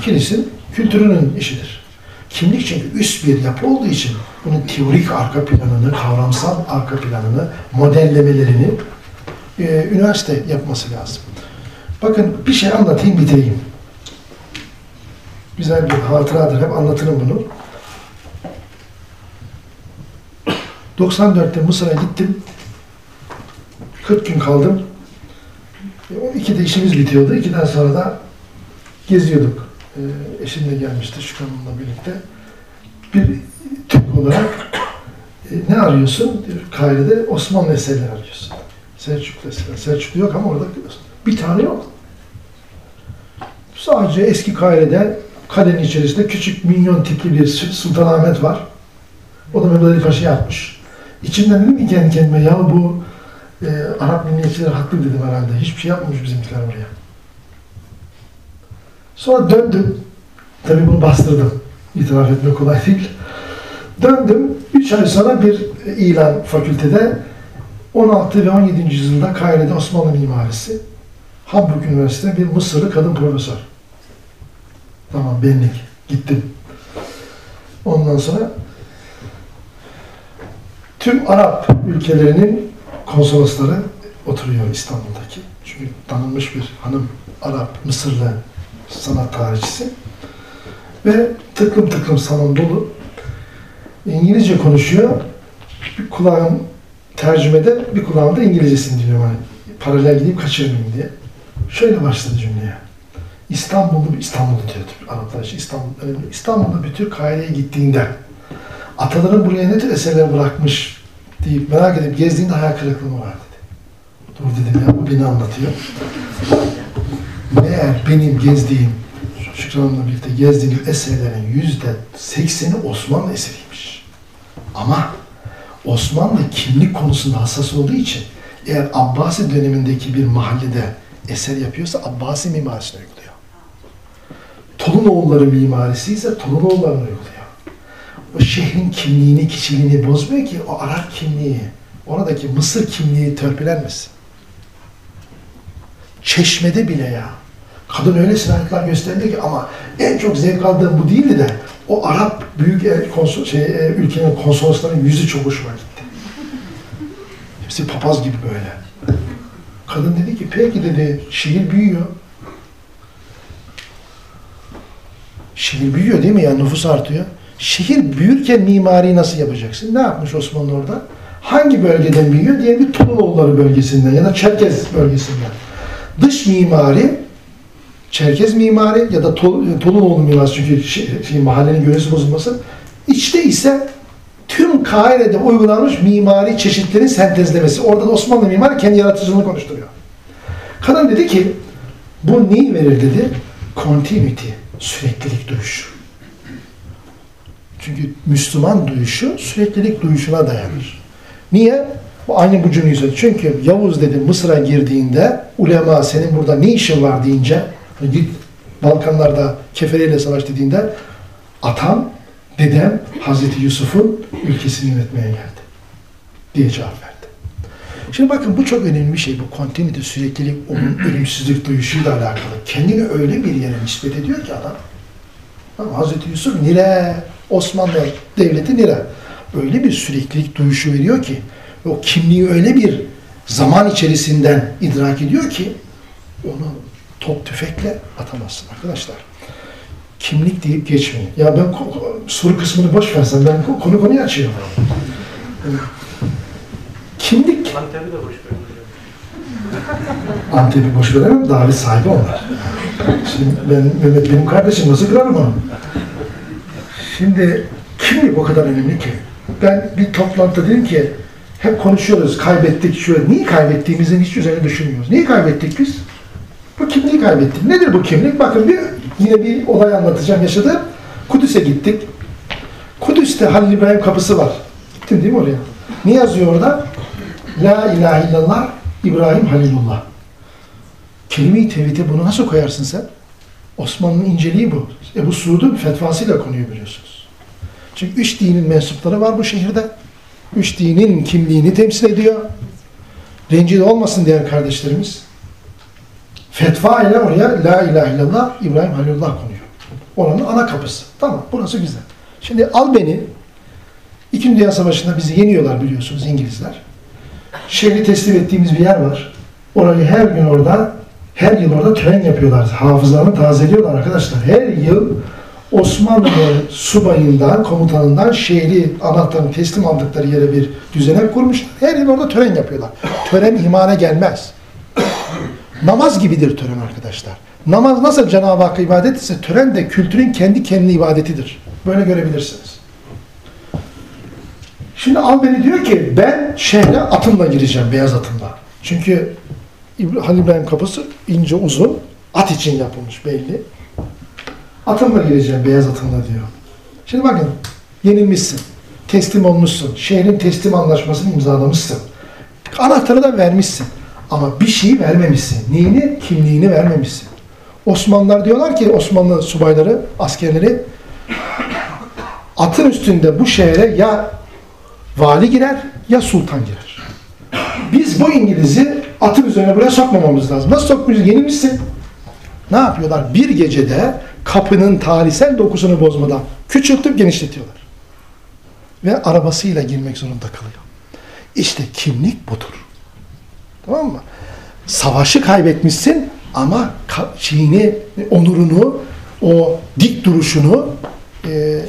kilisin kültürünün işidir. Kimlik çünkü üst bir yapı olduğu için bunun teorik arka planını, kavramsal arka planını, modellemelerini e, üniversite yapması lazım. Bakın bir şey anlatayım, bitireyim. Güzel bir hatıradır, hep anlatırım bunu. 94'te Mısır'a gittim. 40 gün kaldım. E, o ikide işimiz bitiyordu. İkiden sonra da geziyorduk. E, eşim de gelmişti Şükran'ımla birlikte. Bir olarak e, ne arıyorsun? Diyor, Kahire'de Osmanlı eserleri arıyorsun. Selçuklu eserleri. Selçuklu yok ama orada bir tane yok. Sadece eski Kahire'de kalenin içerisinde küçük minyon tipli bir Sultanahmet var. O da Mehmet Ali Paşa yapmış. İçimden dedim ki kendi kendime ya bu e, Arap milliyetçiler haklı dedim herhalde. Hiçbir şey yapmamış bizimkiler oraya. Sonra döndüm. Tabii bunu bastırdım. İtiraf etmek kolay değil. Döndüm. Üç ay sonra bir ilan fakültede 16 ve 17. yüzyılda Kahire'de Osmanlı mimarisi Hamburg Üniversitesi'nde bir Mısırlı kadın profesör. Tamam benlik. Gittim. Ondan sonra tüm Arap ülkelerinin konsolosları oturuyor İstanbul'daki. Çünkü tanınmış bir hanım Arap, Mısırlı sanat tarihçisi. Ve tıklım tıklım salon dolu. İngilizce konuşuyor. Bir kulağım tercümede, bir kulağımda İngilizcesini dinliyorum. Hani paralel gideyim kaçırmayayım diye. Şöyle başladı cümleye. İstanbul'da, İstanbul'da diyor Araplar için İstanbul, önemli. İstanbul'da bir Türk aileye gittiğinde ataların buraya ne tür eserler bırakmış deyip merak edip gezdiğinde hayal kırıklığına var dedi. Dur dedim ya bu beni anlatıyor. Meğer benim gezdiğim, Şükran'la birlikte gezdiğimiz eserlerin yüzde sekseni Osmanlı eseriymiş. Ama Osmanlı kimlik konusunda hassas olduğu için eğer Abbasi dönemindeki bir mahallede eser yapıyorsa Abbasi mimarisini uyguluyor. Tolunoğulları mimarisi ise Tolunoğullarını uyguluyor. O şehrin kimliğini, kişiliğini bozmuyor ki o Arap kimliği, oradaki Mısır kimliği törpülenmesin. Çeşmede bile ya. Kadın öyle silahlar gösterdi ki ama en çok zevk aldığım bu değildi de o Arap büyük el, konsol, şey, e, ülkenin konsoloslarının yüzü çok hoşuma gitti. Hepsi papaz gibi böyle. Kadın dedi ki peki dedi şehir büyüyor. Şehir büyüyor değil mi yani nüfus artıyor. Şehir büyürken mimariyi nasıl yapacaksın? Ne yapmış Osmanlı orada? Hangi bölgeden büyüyor? Diyelim bir Tulunoğulları bölgesinden ya da Çerkez bölgesinden. Dış mimari Çerkez mimari ya da Tol, Tolunoğlu mimarisi çünkü şey, şey, mahallenin görüntüsü bozulması. İçte ise tüm Kahire'de uygulanmış mimari çeşitlerin sentezlemesi. Orada da Osmanlı mimari kendi yaratıcılığını konuşturuyor. Kadın dedi ki bu neyi verir dedi? Continuity, süreklilik duyuşu. Çünkü Müslüman duyuşu süreklilik duyuşuna dayanır. Niye? Bu aynı bu cümleyi söyledi. Çünkü Yavuz dedi Mısır'a girdiğinde ulema senin burada ne işin var deyince git Balkanlarda keferiyle savaş dediğinde atam, dedem Hazreti Yusuf'un ülkesini yönetmeye geldi diye cevap verdi. Şimdi bakın bu çok önemli bir şey. Bu continuity, süreklilik, onun ölümsüzlük duyuşuyla alakalı. Kendini öyle bir yere nispet ediyor ki adam. Tamam, Hazreti Yusuf Nire, Osmanlı Devleti Nire. Öyle bir süreklilik duyuşu veriyor ki, o kimliği öyle bir zaman içerisinden idrak ediyor ki, onu top tüfekle atamazsın arkadaşlar. Kimlik deyip geçmeyin. Ya ben soru kısmını boş versen, ben ko- konu konuyu açıyorum. Kimlik Antep'i de boş hocam. Antep'i boş veremem, davet sahibi onlar. Şimdi ben, Mehmet benim kardeşim, nasıl kırarım onu? Şimdi kimlik o kadar önemli ki. Ben bir toplantıda dedim ki, hep konuşuyoruz, kaybettik, şöyle. Niye kaybettiğimizin hiç üzerine düşünmüyoruz. Niye kaybettik biz? Kaybettik. Nedir bu kimlik? Bakın bir yine bir olay anlatacağım, yaşadığım. Kudüs'e gittik. Kudüs'te Halil İbrahim kapısı var. Gittin değil mi oraya? Ne yazıyor orada? La ilahe illallah İbrahim Halilullah. Kelime-i tevhide bunu nasıl koyarsın sen? Osmanlı'nın inceliği bu. Ebu Suud'un fetvasıyla konuyu biliyorsunuz. Çünkü üç dinin mensupları var bu şehirde. Üç dinin kimliğini temsil ediyor. Rencide olmasın diğer kardeşlerimiz. Fetva ile oraya La ilahe illallah İbrahim Halilullah konuyor. Oranın ana kapısı. Tamam burası güzel. Şimdi al beni. İkinci Dünya Savaşı'nda bizi yeniyorlar biliyorsunuz İngilizler. Şehri teslim ettiğimiz bir yer var. Orayı her gün orada, her yıl orada tören yapıyorlar. Hafızalarını tazeliyorlar arkadaşlar. Her yıl Osmanlı subayından, komutanından şehri anahtarını teslim aldıkları yere bir düzenek kurmuşlar. Her yıl orada tören yapıyorlar. Tören imana gelmez. Namaz gibidir tören arkadaşlar. Namaz nasıl Cenab-ı Hakk'a ibadet ise tören de kültürün kendi kendine ibadetidir. Böyle görebilirsiniz. Şimdi al beni diyor ki ben şehre atımla gireceğim, beyaz atımla. Çünkü Halil İbrahim kapısı ince uzun, at için yapılmış belli. Atımla gireceğim, beyaz atımla diyor. Şimdi bakın, yenilmişsin, teslim olmuşsun, şehrin teslim anlaşmasını imzalamışsın. Anahtarı da vermişsin. Ama bir şeyi vermemişsin. Neyini? Kimliğini vermemişsin. Osmanlılar diyorlar ki, Osmanlı subayları, askerleri, atın üstünde bu şehre ya vali girer ya sultan girer. Biz bu İngiliz'i atın üzerine buraya sokmamamız lazım. Nasıl sokmuşuz? Yenilmişsin. Ne yapıyorlar? Bir gecede kapının tarihsel dokusunu bozmadan küçültüp genişletiyorlar. Ve arabasıyla girmek zorunda kalıyor. İşte kimlik budur. Tamam mı? Savaşı kaybetmişsin ama şeyini, onurunu, o dik duruşunu e,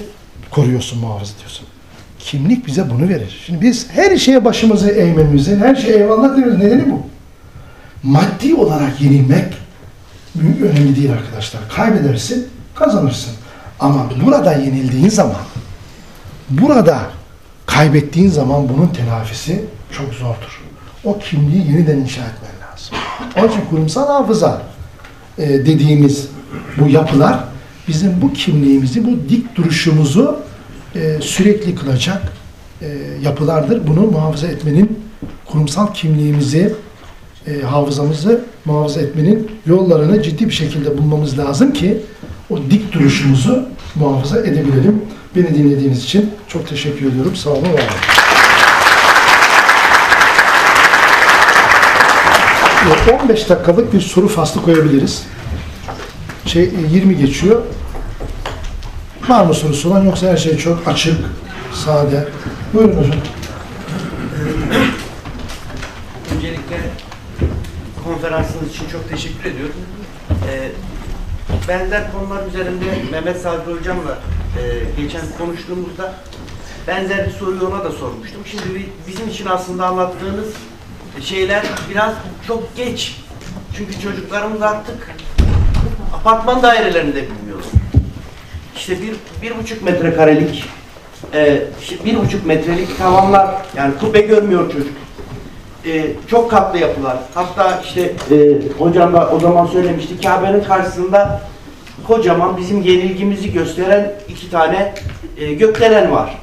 koruyorsun, muhafaza ediyorsun. Kimlik bize bunu verir. Şimdi biz her şeye başımızı eğmemizin, her şeye eyvallah diyoruz. Nedeni bu. Maddi olarak yenilmek önemli değil arkadaşlar. Kaybedersin, kazanırsın. Ama burada yenildiğin zaman, burada kaybettiğin zaman bunun telafisi çok zordur. O kimliği yeniden inşa etmen lazım. Onun için kurumsal hafıza e, dediğimiz bu yapılar bizim bu kimliğimizi, bu dik duruşumuzu e, sürekli kılacak e, yapılardır. Bunu muhafaza etmenin, kurumsal kimliğimizi, e, hafızamızı muhafaza etmenin yollarını ciddi bir şekilde bulmamız lazım ki o dik duruşumuzu muhafaza edebilelim. Beni dinlediğiniz için çok teşekkür ediyorum. Sağ olun, var olun. 15 dakikalık bir soru faslı koyabiliriz. Şey e, 20 geçiyor. Var mı sorusu olan yoksa her şey çok açık, sade. Buyurun hocam. Öncelikle konferansınız için çok teşekkür ediyorum. Ee, benzer konular üzerinde Mehmet Sabri Hocam'la e, geçen konuştuğumuzda benzer bir soruyu ona da sormuştum. Şimdi bi- bizim için aslında anlattığınız şeyler biraz çok geç. Çünkü çocuklarımız artık apartman dairelerinde bilmiyorlar. İşte bir, bir buçuk metrekarelik, e, işte bir buçuk metrelik tavanlar, yani kubbe görmüyor çocuk. E, çok katlı yapılar. Hatta işte e, hocam da o zaman söylemişti, Kabe'nin karşısında kocaman bizim yenilgimizi gösteren iki tane e, gökdelen var.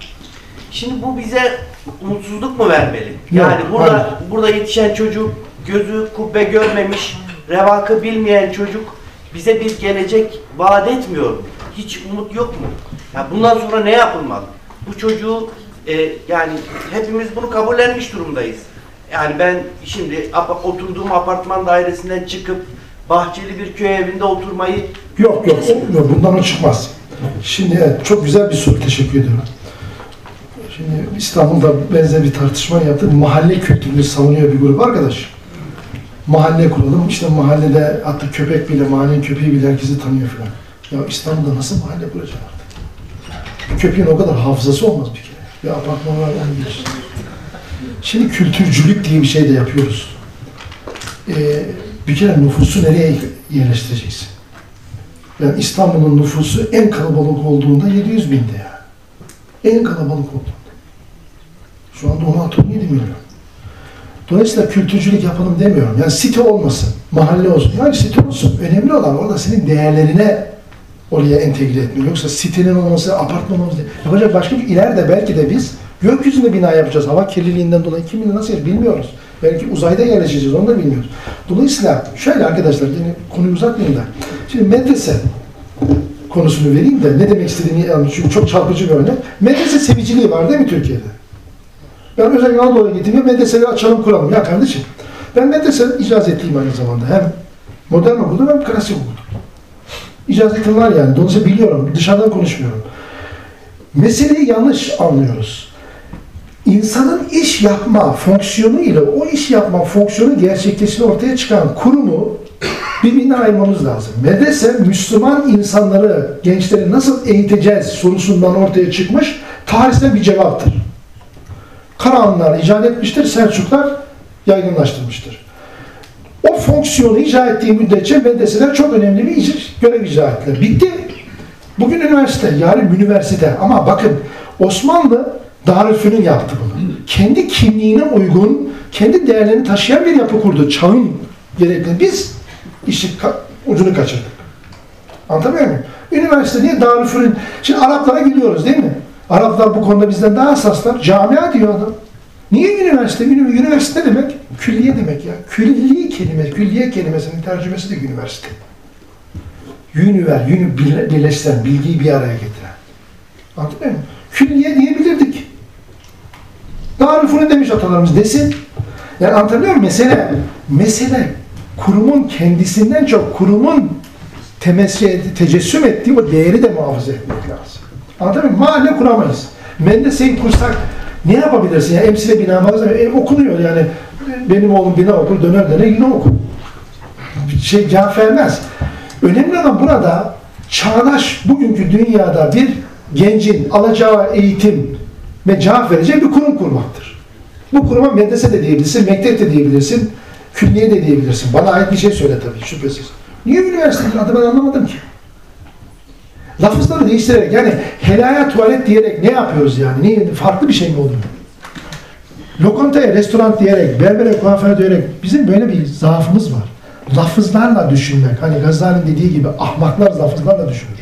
Şimdi bu bize umutsuzluk mu vermeli? Yani Yok, burada hayır. burada yetişen çocuk gözü kubbe görmemiş, revakı bilmeyen çocuk bize bir gelecek vaat etmiyor mu? Hiç umut yok mu? Ya bundan sonra ne yapılmalı? Bu çocuğu e, yani hepimiz bunu kabullenmiş durumdayız. Yani ben şimdi apa- oturduğum apartman dairesinden çıkıp bahçeli bir köy evinde oturmayı Yok yok, yok, bundan o çıkmaz. Şimdi evet, çok güzel bir soru, teşekkür ediyorum. Şimdi İstanbul'da benzer bir tartışma yaptı. Mahalle kültürünü savunuyor bir grup arkadaş. Mahalle kuralım, işte mahallede hatta köpek bile, mahallenin köpeği bile herkesi tanıyor falan. Ya İstanbul'da nasıl mahalle kuracak artık? Bir köpeğin o kadar hafızası olmaz bir kere. Bir apartman var, onu bilir. Şimdi kültürcülük diye bir şey de yapıyoruz. Ee, bir kere nüfusu nereye yerleştireceksin? Yani İstanbul'un nüfusu en kalabalık olduğunda 700 binde ya. En kalabalık olduğunda. Şu anda 16-17 milyon. Dolayısıyla kültürcülük yapalım demiyorum. Yani site olmasın, mahalle olsun. Yani site olsun. Önemli olan orada senin değerlerine oraya entegre etmek. Yoksa sitenin olması, apartman olması değil. Yapacak başka bir ileride belki de biz gökyüzünde bina yapacağız. Hava kirliliğinden dolayı kim nasıl yer bilmiyoruz. Belki uzayda yerleşeceğiz onu da bilmiyoruz. Dolayısıyla şöyle arkadaşlar yine konuyu uzatmayayım da. Şimdi medrese konusunu vereyim de ne demek istediğimi yani çünkü çok çarpıcı bir örnek. Medrese seviciliği var değil mi Türkiye'de? Ben özellikle Anadolu'ya gittiğimde medreseleri açalım kuralım. Ya kardeşim ben medrese icazetliyim aynı zamanda. Hem modern okudum hem klasik okudum. İcazetim var yani. Dolayısıyla biliyorum. Dışarıdan konuşmuyorum. Meseleyi yanlış anlıyoruz. İnsanın iş yapma fonksiyonu ile o iş yapma fonksiyonu gerçekleşini ortaya çıkan kurumu birbirine ayırmamız lazım. Medrese Müslüman insanları, gençleri nasıl eğiteceğiz sorusundan ortaya çıkmış tarihsel bir cevaptır. Karahanlılar icat etmiştir, Selçuklar yaygınlaştırmıştır. O fonksiyonu icra ettiği müddetçe medreseler çok önemli bir görev icra ettiler. Bitti. Bugün üniversite, yarın üniversite. Ama bakın Osmanlı Darülfünun yaptı bunu. Kendi kimliğine uygun, kendi değerlerini taşıyan bir yapı kurdu. Çağın gerekli. Biz işi ka- ucunu kaçırdık. Anlatabiliyor muyum? Üniversite niye Darülfünun? Şimdi Araplara gidiyoruz değil mi? Araplar bu konuda bizden daha hassaslar. Camia diyor adam. Niye üniversite? Üniversite demek? Külliye demek ya. Külli kelime, külliye kelimesinin tercümesi de üniversite. Uni birle- birleştiren, bilgiyi bir araya getiren. Anlatabiliyor muyum? Külliye diyebilirdik. Darülfünun demiş atalarımız desin. Yani anlatabiliyor muyum? Mesele, mesele kurumun kendisinden çok kurumun temessü, tecessüm ettiği o değeri de muhafaza etmek lazım. Anlatabiliyor muyum? Mahalle kuramayız. Mendeseyi kursak ne yapabilirsin? Yani emsile bina var. E, okunuyor yani. Benim oğlum bina okur, döner döner yine okur. Şey cevap vermez. Önemli olan burada çağdaş bugünkü dünyada bir gencin alacağı eğitim ve cevap vereceği bir kurum kurmaktır. Bu kuruma medrese de diyebilirsin, mektep de diyebilirsin, külliye de diyebilirsin. Bana ait bir şey söyle tabii şüphesiz. Niye üniversitenin adı ben anlamadım ki. Lafızları değiştirerek yani helaya tuvalet diyerek ne yapıyoruz yani? Ne, farklı bir şey mi oluyor? Lokantaya restoran diyerek, berbere kuaför diyerek bizim böyle bir zaafımız var. Lafızlarla düşünmek. Hani Gazali'nin dediği gibi ahmaklar lafızlarla düşünür.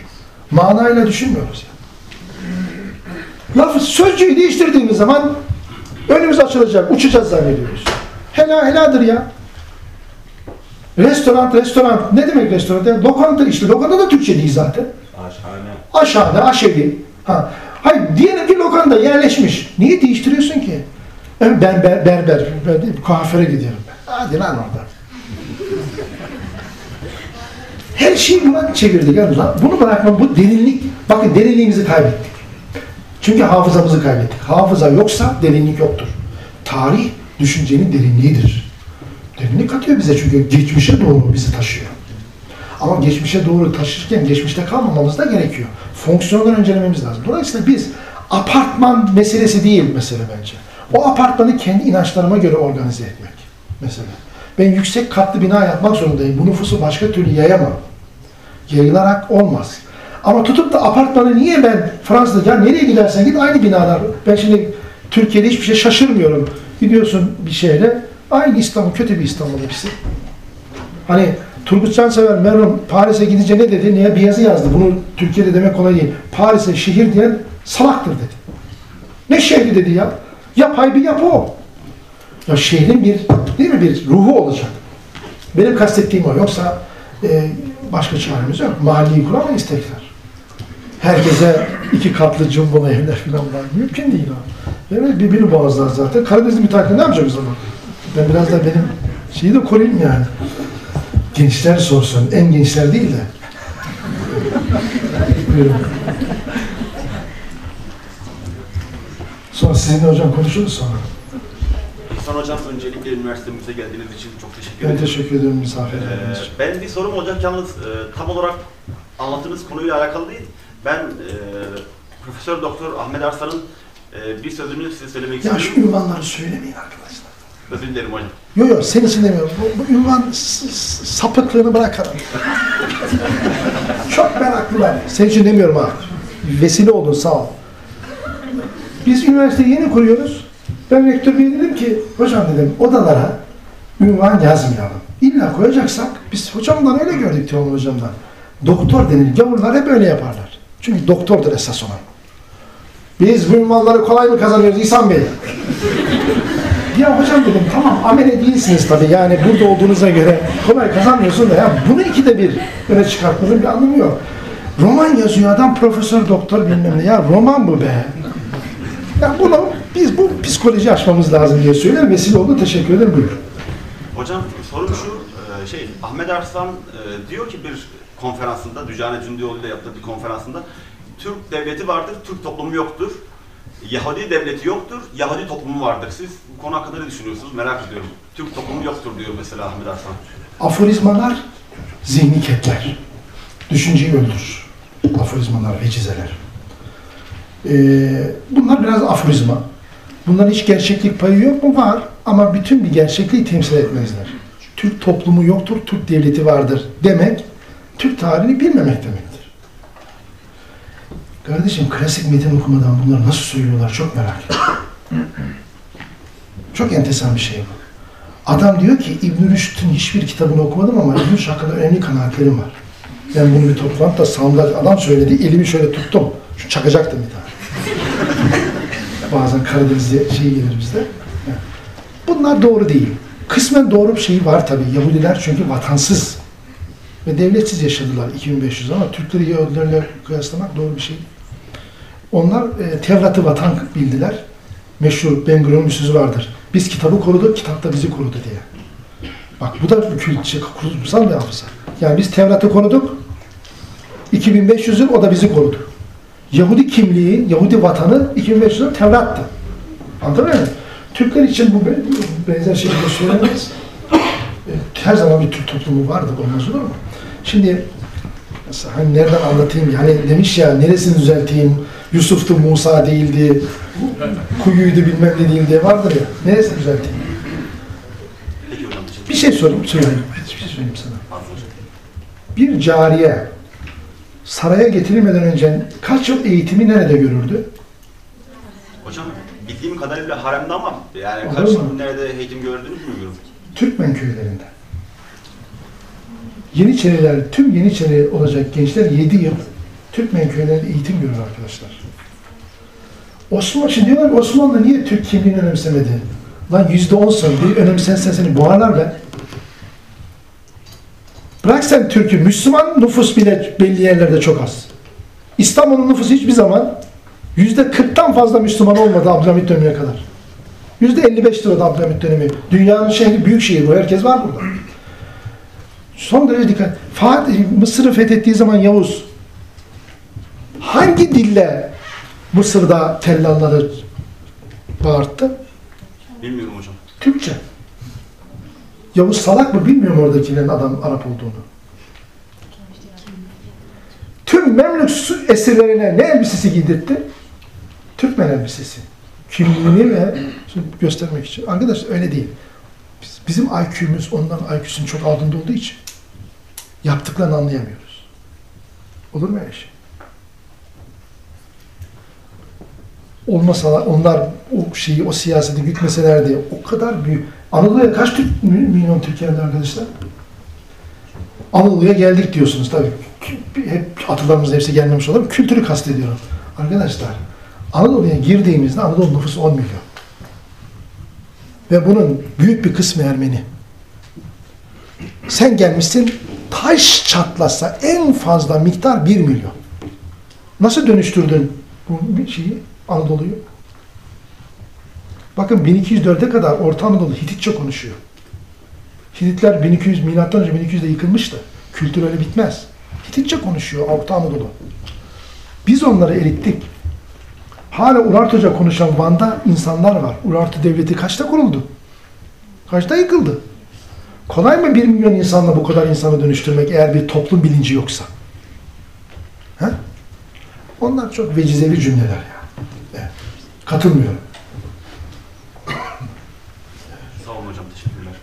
Manayla düşünmüyoruz yani. Lafız sözcüğü değiştirdiğimiz zaman önümüz açılacak, uçacağız zannediyoruz. Hela heladır ya. Restoran, restoran. Ne demek restoran? Yani lokanta işte. Lokanta da Türkçe değil zaten. Aşhane. Aşağıda aşevi. Ha. Hayır diyelim ki lokanda yerleşmiş. Niye değiştiriyorsun ki? Ben berber, berber, ben de kuaföre gidiyorum. Hadi lan orada. Her şeyi buna çevirdik. Yani bunu bırakma, bu derinlik. Bakın derinliğimizi kaybettik. Çünkü hafızamızı kaybettik. Hafıza yoksa derinlik yoktur. Tarih düşüncenin derinliğidir. Derinlik katıyor bize çünkü geçmişe doğru bizi taşıyor. Ama geçmişe doğru taşırken geçmişte kalmamamız da gerekiyor. Fonksiyonları incelememiz lazım. Dolayısıyla biz apartman meselesi değil mesele bence. O apartmanı kendi inançlarıma göre organize etmek mesela. Ben yüksek katlı bina yapmak zorundayım. Bu nüfusu başka türlü yayamam. Yayılarak olmaz. Ama tutup da apartmanı niye ben Fransa'da ya nereye gidersen git aynı binalar. Ben şimdi Türkiye'de hiçbir şey şaşırmıyorum. Gidiyorsun bir şehre aynı İstanbul kötü bir İstanbul hepsi. Hani Turgut Cansever merhum Paris'e gidince ne dedi? Niye bir yazı yazdı. Bunu Türkiye'de demek kolay değil. Paris'e şehir diyen salaktır dedi. Ne şehri dedi ya? Yapay bir yapı o. Ya şehrin bir, değil mi bir ruhu olacak. Benim kastettiğim o. Yoksa e, başka çaremiz yok. Mahalleyi kuramayız tekrar. Herkese iki katlı cumbolo evler falan var. Mümkün değil o. Evet birbirini boğazlar zaten. Karadeniz'in müteahhitleri ne yapacak o zaman? Ben biraz da benim şeyi de koruyayım yani. Gençler sorsun. En gençler değil de. Buyurun. Sonra sizinle hocam konuşuruz sonra. İhsan Hocam öncelikle üniversitemize geldiğiniz için çok teşekkür Ben ederim. teşekkür ederim misafir Ee, için. ben bir sorum olacak yalnız e, tam olarak anlattığınız konuyla alakalı değil. Ben e, Profesör Doktor Ahmet Arslan'ın e, bir sözünü size söylemek Ya istiyorum. şu ünvanları söylemeyin arkadaşlar. Özür dilerim hocam. Yok yok senin için demiyorum. Bu, bu ünvan sapıklığını bırakalım. Çok meraklılar. Senin için demiyorum ha. Vesile oldun sağ ol. Biz üniversiteyi yeni kuruyoruz. Ben rektör bey dedim ki hocam dedim odalara ünvan yazmayalım. İlla koyacaksak biz hocamdan öyle gördük Teoman hocamdan. Doktor denir. Gavurlar hep öyle yaparlar. Çünkü doktordur esas olan. Biz bu ünvanları kolay mı kazanıyoruz İhsan Bey? Ya hocam dedim tamam amele değilsiniz tabii yani burada olduğunuza göre kolay kazanmıyorsun da ya bunu ikide bir öne çıkartmanın bir anlamı yok. Roman yazıyor adam profesör doktor bilmem ne ya roman bu be. Ya bunu biz bu psikoloji aşmamız lazım diye söylerim. Vesile oldu teşekkür ederim buyur. Hocam sorum şu, e, şey Ahmet Arslan e, diyor ki bir konferansında, Dücane Cündioğlu ile yaptığı bir konferansında Türk devleti vardır, Türk toplumu yoktur. Yahudi devleti yoktur, Yahudi toplumu vardır. Siz bu konu hakkında ne düşünüyorsunuz? Merak ediyorum. Türk toplumu yoktur diyor mesela Ahmet Arslan. Aforizmalar zihni ketler. Düşünceyi öldürür. Aforizmalar, vecizeler. Ee, bunlar biraz aforizma. Bunların hiç gerçeklik payı yok mu? Var. Ama bütün bir gerçekliği temsil etmezler. Türk toplumu yoktur, Türk devleti vardır demek, Türk tarihini bilmemek demektir. Kardeşim klasik metin okumadan bunları nasıl söylüyorlar çok merak ediyorum. Çok enteresan bir şey bu. Adam diyor ki İbn Rüşd'ün hiçbir kitabını okumadım ama İbn Rüşd hakkında önemli kanaatlerim var. Ben bunu bir toplantıda salonda adam söyledi, elimi şöyle tuttum. Şu çakacaktım bir tane. [laughs] Bazen Karadeniz'de şey gelir bizde. Bunlar doğru değil. Kısmen doğru bir şey var tabii. Yahudiler çünkü vatansız ve devletsiz yaşadılar 2500 ama Türkleri Yahudilerle kıyaslamak doğru bir şey. Onlar e, Tevrat'ı vatan bildiler. Meşhur Ben Gurion'un sözü vardır. Biz kitabı koruduk, kitap da bizi korudu diye. Bak bu da bir kült, şey, kurumsal bir hafıza. Yani biz Tevrat'ı koruduk. 2500 yıl o da bizi korudu. Yahudi kimliği, Yahudi vatanı 2500 yıl Tevrat'tı. Anladın mı? Türkler için bu be- benzer şeyleri söylemeyiz. E, Her zaman bir Türk toplumu vardı, olmaz olur mu? Şimdi hani nereden anlatayım? Yani demiş ya neresini düzelteyim? Yusuf'tu Musa değildi. Kuyuydu bilmem ne değildi vardır ya. Neresini düzelteyim? Bir şey sorayım, söyleyeyim. Bir şey söyleyeyim sana. Bir cariye saraya getirilmeden önce kaç yıl eğitimi nerede görürdü? Hocam bildiğim kadarıyla haremde ama yani Olur kaç mu? nerede eğitim gördüğünü bilmiyorum. Türkmen köylerinde. Yeniçeriler, tüm Yeniçeri olacak gençler 7 yıl Türkmen köylerinde eğitim görür arkadaşlar. Osmanlı, şimdi diyorlar Osmanlı niye Türk kimliğini önemsemedi? Lan yüzde onsun, bir önemsensen seni boğarlar be. Bırak sen Türk'ü, Müslüman nüfus bile belli yerlerde çok az. İstanbul'un nüfusu hiçbir zaman yüzde kırktan fazla Müslüman olmadı Abdülhamit dönemine kadar. Yüzde 55 lirada Abdülhamit dönemi. Dünyanın şehri, büyük şehir bu. Herkes var burada. Son derece dikkat. Fatih Mısır'ı fethettiği zaman Yavuz hangi dille Mısır'da tellalları bağırttı? Bilmiyorum hocam. Türkçe. Yavuz salak mı bilmiyorum oradakilerin adam Arap olduğunu. Tüm Memlük esirlerine ne elbisesi giydirtti? Türkmen elbisesi. Kimliğini ve göstermek için. Arkadaşlar öyle değil. Biz- Bizim IQ'muz onların IQ'sunun çok altında olduğu için yaptıklarını anlayamıyoruz. Olur mu öyle şey? Olmasa onlar o şeyi, o siyaseti gütmeselerdi o kadar büyük. Anadolu'ya kaç Türk, milyon Türkiye'de arkadaşlar? Anadolu'ya geldik diyorsunuz tabii. Hep atalarımızın hepsi gelmemiş olur. Kültürü kastediyorum. Arkadaşlar Anadolu'ya girdiğimizde Anadolu nüfusu 10 milyon. Ve bunun büyük bir kısmı Ermeni. Sen gelmişsin taş çatlasa en fazla miktar 1 milyon. Nasıl dönüştürdün bu şeyi Anadolu'yu? Bakın 1204'e kadar Orta Anadolu Hititçe konuşuyor. Hititler 1200 milattan önce 1200'de yıkılmıştı. Kültür öyle bitmez. Hititçe konuşuyor Orta Anadolu. Biz onları erittik. Hala Urartuca konuşan Van'da insanlar var. Urartu devleti kaçta kuruldu? Kaçta yıkıldı? Kolay mı bir milyon insanla bu kadar insanı dönüştürmek eğer bir toplum bilinci yoksa? He? Onlar çok vecizevi cümleler ya. Evet. Katılmıyorum. Sağ olun hocam, teşekkürler.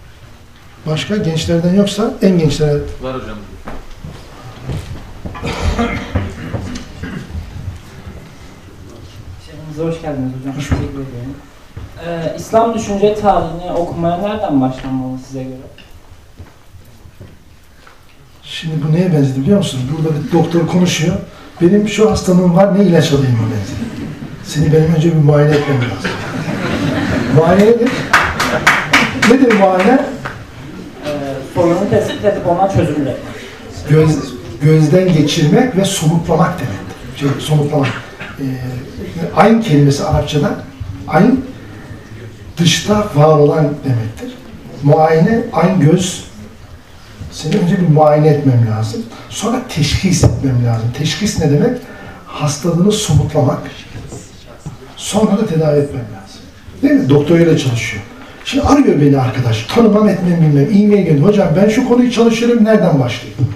Başka gençlerden yoksa en gençlere Var hocam. Şeyinize hoş geldiniz hocam. Teşekkür ederim. Ee, İslam düşünce tarihini okumaya nereden başlanmalı size göre? Şimdi bu neye benzedi biliyor musun? Burada bir doktor konuşuyor. Benim şu hastalığım var ne ilaç alayım o benzedi. Seni benim önce bir muayene etmem lazım. muayene nedir? Nedir muayene? Ee, sorunu tespit edip ona çözüm üretmek. Göz, gözden geçirmek ve somutlamak demektir. Şey, somutlamak. Ee, ayn kelimesi Arapçada ayn dışta var olan demektir. Muayene, ayn göz. Seni önce bir muayene etmem lazım. Sonra teşhis etmem lazım. Teşhis ne demek? Hastalığını somutlamak. Sonra da tedavi etmem lazım. Değil mi? Doktoruyla çalışıyor. Şimdi arıyor beni arkadaş. Tanımam etmem bilmem. E-mail geliyor. Hocam ben şu konuyu çalışıyorum. Nereden başlayayım?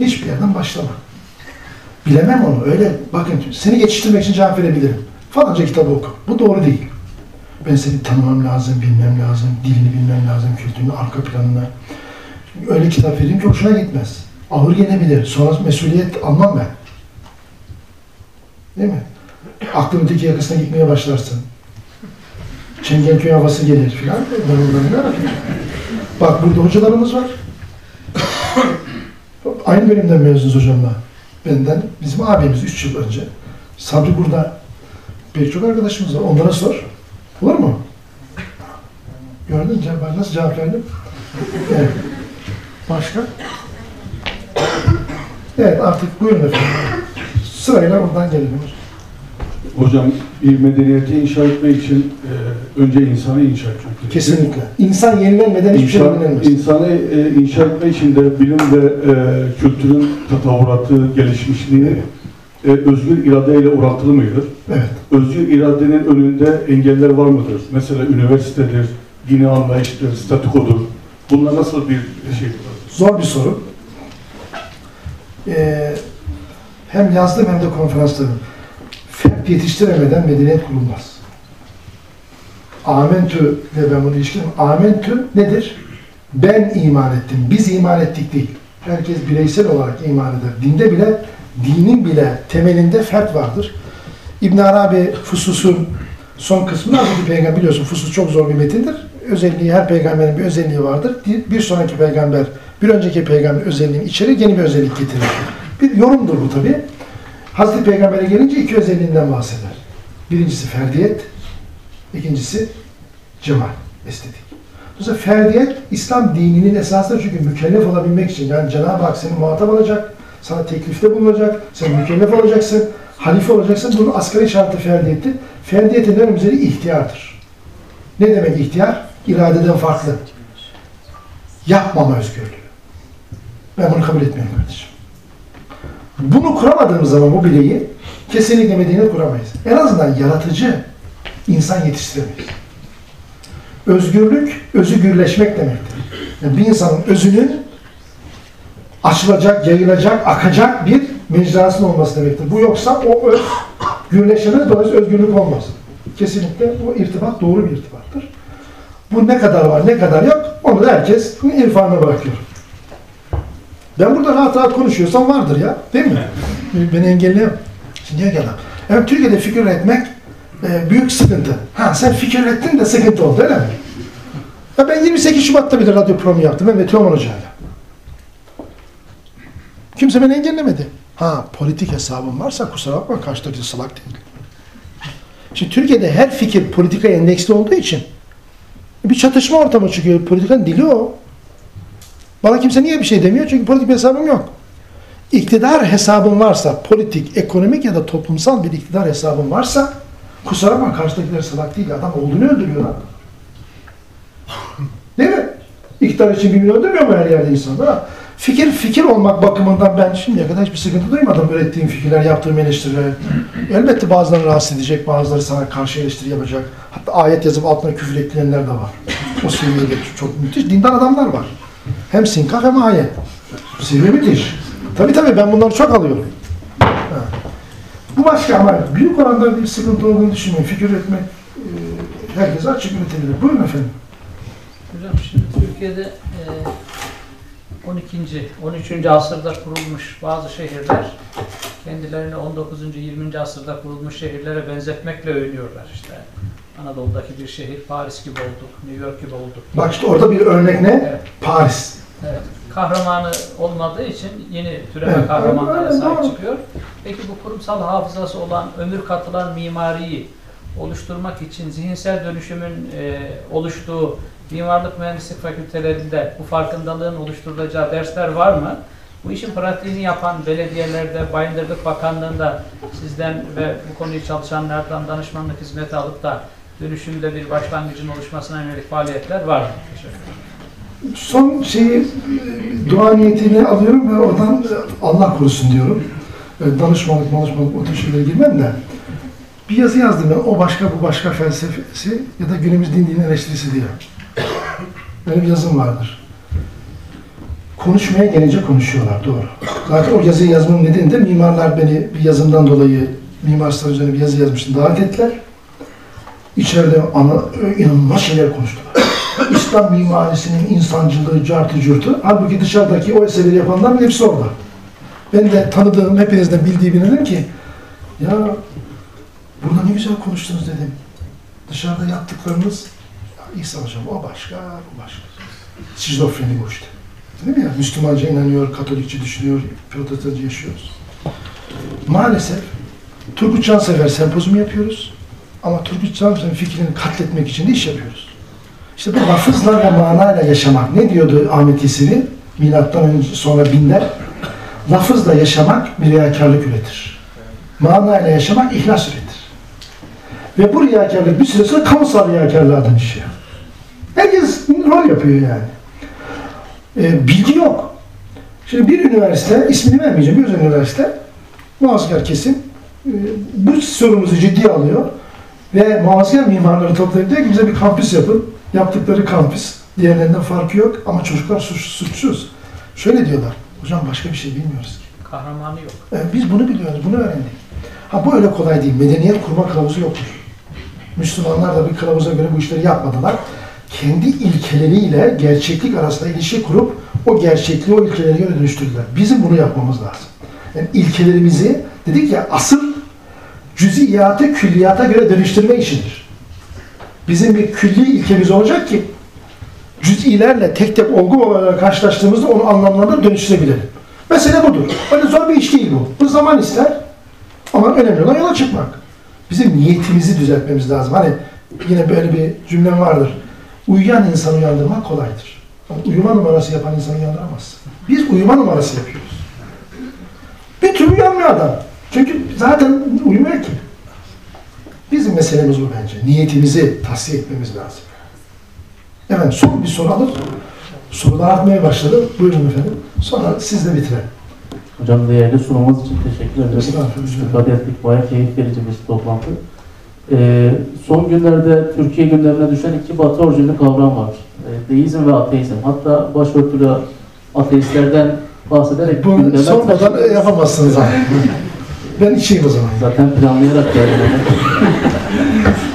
Hiçbir yerden başlama. Bilemem onu. Öyle bakın seni geçiştirmek için cevap verebilirim. Falanca kitabı oku. Bu doğru değil. Ben seni tanımam lazım, bilmem lazım, dilini bilmem lazım, kültürünü, arka planını. Öyle kitap vereyim ki hoşuna gitmez. Ağır gelebilir. Sonra mesuliyet almam ben. Değil mi? Aklın öteki yakasına gitmeye başlarsın. Çengelköy havası gelir filan. Bak burada hocalarımız var. [coughs] Aynı bölümden mezunuz hocamla. Benden, bizim abimiz 3 yıl önce. Sabri burada. Pek çok arkadaşımız var. Onlara sor. Olur mu? Gördün mü? Ben nasıl cevap verdim? Evet. Başka? Evet artık buyurun efendim. Sırayla buradan gelelim. Hocam bir medeniyeti inşa etmek için e, önce insanı inşa etmek gerekiyor. Kesinlikle. İnsan yenilenmeden hiçbir şey İnsan, yenilenmez. insanı e, inşa etmek için de bilim ve e, kültürün tatavvuratı, gelişmişliği e, özgür iradeyle orantılı mıdır? Evet. Özgür iradenin önünde engeller var mıdır? Mesela üniversitedir, dini anlayıştır, statükodur. Bunlar nasıl bir şey? Zor bir soru. Ee, hem yazdım hem de konferanslarım. Fert yetiştiremeden medeniyet kurulmaz. Amentü ile ben bunu ilişkilerim. Amentü nedir? Ben iman ettim. Biz iman ettik değil. Herkes bireysel olarak iman eder. Dinde bile, dinin bile temelinde fert vardır. İbn Arabi Fusus'un son kısmını Hazreti Peygamber biliyorsun Fusus çok zor bir metindir. Özelliği her peygamberin bir özelliği vardır. Bir sonraki peygamber bir önceki peygamber özelliğini içerir, yeni bir özellik getirir. Bir yorumdur bu tabi. Hazreti Peygamber'e gelince iki özelliğinden bahseder. Birincisi ferdiyet, ikincisi cemal, estetik. Dolayısıyla ferdiyet İslam dininin esasıdır çünkü mükellef olabilmek için yani Cenab-ı Hak seni muhatap alacak, sana teklifte bulunacak, sen mükellef olacaksın, halife olacaksın. Bunun asgari şartı ferdiyettir. Ferdiyetin en üzeri ihtiyardır. Ne demek ihtiyar? İradeden farklı. Yapmama özgürlüğü. Ben bunu kabul etmiyorum kardeşim. Bunu kuramadığımız zaman bu bileği kesinlikle medeni kuramayız. En azından yaratıcı insan yetiştiremeyiz. Özgürlük, özü gürleşmek demektir. Yani bir insanın özünün açılacak, yayılacak, akacak bir mecrasının olması demektir. Bu yoksa o öz gürleşemez, dolayısıyla özgürlük olmaz. Kesinlikle bu irtibat doğru bir irtibattır. Bu ne kadar var, ne kadar yok, onu da herkes irfanına bırakıyor. Ben burada rahat rahat konuşuyorsam vardır ya. Değil mi? Beni engelleyen. Şimdi ki adam. Evet Türkiye'de fikir üretmek e, büyük sıkıntı. Ha sen fikir ürettin de sıkıntı oldu öyle mi? Ya ben 28 Şubat'ta bir de radyo programı yaptım. Ben ve Teoman Hoca'yla. Kimse beni engellemedi. Ha politik hesabım varsa kusura bakma karşıdaki salak değil. Şimdi Türkiye'de her fikir politika endeksli olduğu için bir çatışma ortamı çıkıyor. Politikanın dili o. Bana kimse niye bir şey demiyor? Çünkü politik bir hesabım yok. İktidar hesabın varsa, politik, ekonomik ya da toplumsal bir iktidar hesabın varsa kusura bakma karşıdakiler salak değil. Adam olduğunu öldürüyor lan. Değil mi? İktidar için birbirini öldürmüyor mu her yerde insanlar? Fikir fikir olmak bakımından ben şimdiye kadar hiçbir sıkıntı duymadım ürettiğim fikirler, yaptığım eleştiriler. Elbette bazıları rahatsız edecek, bazıları sana karşı eleştiri yapacak. Hatta ayet yazıp altına küfür ekleyenler de var. O seviyede çok müthiş dindar adamlar var. Hem sinkaf hem ayet. Seviye müthiş. Tabii tabii ben bunları çok alıyorum. Ha. Bu başka ama büyük oranda bir sıkıntı olduğunu düşünmüyorum. Fikir üretmek e, herkese açık üretebilir. Buyurun efendim. Hocam şimdi Türkiye'de e, 12. 13. asırda kurulmuş bazı şehirler kendilerini 19. 20. asırda kurulmuş şehirlere benzetmekle övünüyorlar işte. Anadolu'daki bir şehir Paris gibi olduk, New York gibi olduk. Bak işte orada bir örnek ne? Evet. Paris. Evet. Kahramanı olmadığı için yeni türeme Evet, kahramanlara sahip çıkıyor. Peki bu kurumsal hafızası olan, ömür katılan mimariyi oluşturmak için zihinsel dönüşümün e, oluştuğu mimarlık mühendislik fakültelerinde bu farkındalığın oluşturulacağı dersler var mı? Bu işin pratiğini yapan belediyelerde, Bayındırlık Bakanlığı'nda sizden ve bu konuyu çalışanlardan danışmanlık hizmeti alıp da dönüşümde bir başlangıcın oluşmasına yönelik faaliyetler var mı? Teşekkür ederim. Son şeyi dua niyetini alıyorum ve oradan e, Allah korusun diyorum. E, Danışmanlık, danışmanlık o tür şeylere girmem de. Bir yazı yazdım ben. O başka, bu başka felsefesi ya da günümüz din dinin eleştirisi diye. Benim bir yazım vardır. Konuşmaya gelince konuşuyorlar, doğru. Zaten o yazıyı yazmamın nedeni de mimarlar beni bir yazımdan dolayı Mimar üzerine bir yazı yazmıştım, davet ettiler. İçeride ana, inanılmaz şeyler konuştular. [coughs] İslam mimarisinin insancılığı, cartı curtu. Halbuki dışarıdaki o eserleri yapanların hepsi orada. Ben de tanıdığım, hepinizden bildiği birine ki ya burada ne güzel konuştunuz dedim. Dışarıda yaptıklarınız ya İsa hocam o başka, bu başka. Şizofreni bu işte. Değil mi ya? Müslümanca inanıyor, Katolikçe düşünüyor, Protestanca yaşıyoruz. Maalesef Turgut Cansever sempozyum yapıyoruz. Ama Turgut Cansever'in fikrini katletmek için de iş yapıyoruz. İşte bu lafızla ve manayla yaşamak. Ne diyordu Ahmet Yesevi? Milattan önce sonra binler. Lafızla yaşamak bir riyakarlık üretir. Manayla yaşamak ihlas üretir. Ve bu riyakarlık bir süre sonra kamusal riyakarlığa dönüşüyor. Herkes rol yapıyor yani. Ee, bilgi yok. Şimdi bir üniversite, ismini vermeyeceğim, bir üniversite, muhafazakar kesim e, bu sorumuzu ciddiye alıyor ve muhafazakar mimarları toplayıp diyor ki bize bir kampüs yapın. Yaptıkları kampüs diğerlerinden farkı yok ama çocuklar suç, suçsuz. Şöyle diyorlar, hocam başka bir şey bilmiyoruz ki. Kahramanı yok. E, biz bunu biliyoruz, bunu öğrendik. Ha bu öyle kolay değil. Medeniyet kurma kılavuzu yoktur. Müslümanlar da bir kılavuza göre bu işleri yapmadılar. Kendi ilkeleriyle gerçeklik arasında ilişki kurup o gerçekliği o ilkelere göre dönüştürdüler. Bizim bunu yapmamız lazım. Yani ilkelerimizi dedik ya asıl cüz'iyatı külliyata göre dönüştürme işidir. Bizim bir külli ilkemiz olacak ki cüz'ilerle tek tek olgu olarak karşılaştığımızda onu anlamlarına dönüştürebilelim. Mesele budur. Öyle zor bir iş değil bu. Bu zaman ister ama önemli olan yola çıkmak. Bizim niyetimizi düzeltmemiz lazım. Hani yine böyle bir cümlem vardır. Uyuyan insanı uyandırmak kolaydır. Ama uyuma numarası yapan insanı uyandıramazsın. Biz uyuma numarası yapıyoruz. Bir türlü uyanmıyor adam. Çünkü zaten uyumuyor ki. Bizim meselemiz bu bence. Niyetimizi tahsiye etmemiz lazım. Efendim son bir soru alır. Sorular artmaya başladı. Buyurun efendim. Sonra siz de bitirelim. Hocam değerli sunumunuz için teşekkür. Estağfurullah. İstifade ettik. Bayağı keyif verici bir toplantı. Ee, son günlerde Türkiye gündemine düşen iki batı orijinli kavram var. Ee, deizm ve ateizm. Hatta başörtülü ateistlerden bahsederek Bunu sormadan yapamazsınız. [laughs] ben içeyim o zaman. Zaten planlayarak geldim. [laughs]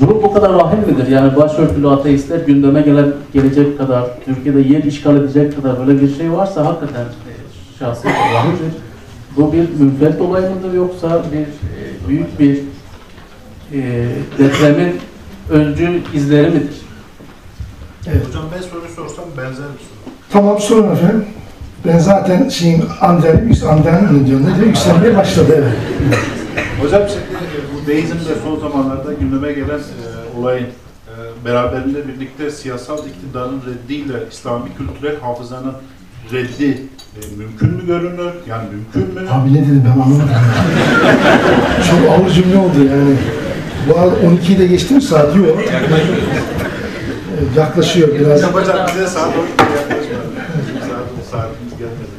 Durum bu kadar vahim midir? Yani başörtülü ateistler gündeme gelen, gelecek kadar, Türkiye'de yer işgal edecek kadar böyle bir şey varsa hakikaten e, şahsi vahimdir. Bu bir münferit olay mıdır yoksa bir e, büyük bir e, depremin öncü izleri midir? Hocam ben soru sorsam benzer bir soru. Tamam sorun efendim. Ben zaten şeyin Andrei, Andrei'nin diyor ne diyor? Yükselmeye başladı evet. Hocam şimdi e, bu deizmde son zamanlarda gündeme gelen e, olayın e, beraberinde birlikte siyasal iktidarın reddiyle İslami kültürel hafızanın reddi e, mümkün mü görünür? Yani mümkün mü? Abi ne dedim ben anlamadım. [laughs] Çok ağır cümle oldu yani. Bu arada 12'yi de geçti mi saat? Yok. Ee, Yaklaşıyor biraz. Hocam bize saat 12'ye yaklaşmadı. saat, saatimiz gelmedi.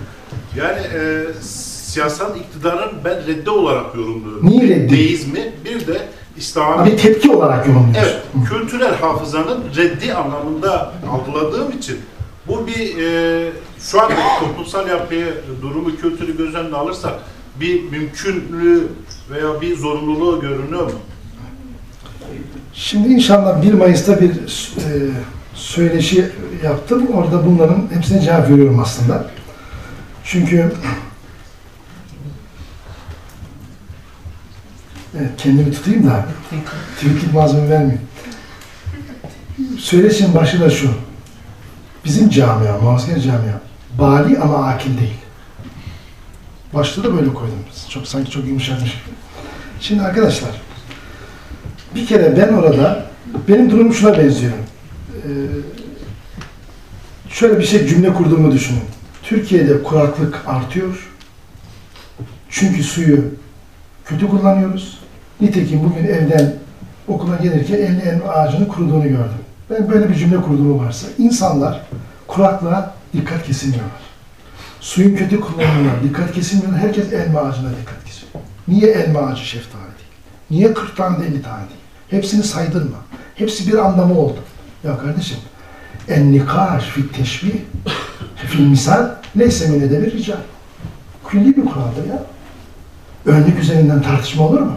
Yani e, siyasal iktidarın ben reddi olarak yorumluyorum. Niye Bir reddi? Deizmi bir de İslami Abi tepki olarak yorumluyorsun. Evet, kültürel hafızanın reddi anlamında algıladığım için bu bir e, şu anda toplumsal yapıyı, durumu, kültürü göz önüne alırsak bir mümkünlüğü veya bir zorunluluğu görünüyor mu? Şimdi inşallah 1 Mayıs'ta bir e, söyleşi yaptım. Orada bunların hepsine cevap veriyorum aslında. Çünkü evet, kendimi tutayım da tweetlik malzeme vermeyeyim. Söyleşinin başı da şu. Bizim camia, muhasebe camia, bali ama akil değil. Başta da böyle koydum. Çok sanki çok yumuşatmış. gibi. Şimdi arkadaşlar, bir kere ben orada, benim durumum şuna benziyor. Ee, şöyle bir şey cümle kurduğumu düşünün. Türkiye'de kuraklık artıyor. Çünkü suyu kötü kullanıyoruz. Nitekim bugün evden okula gelirken elli elma ağacının kuruduğunu gördüm. Ben böyle bir cümle kurduğumu varsa. insanlar kuraklığa dikkat kesilmiyorlar. Suyun kötü kullanımına dikkat kesilmiyor. Herkes elma ağacına dikkat kesiyor. Niye elma ağacı şeftali değil? Niye 40 tane de 50 tane değil? Hepsini saydırma. Hepsi bir anlamı oldu. Ya kardeşim, en nikaş fi teşbih fil misal neyse min edebi rical. Külli bir kuraldır ya. Örnek üzerinden tartışma olur mu?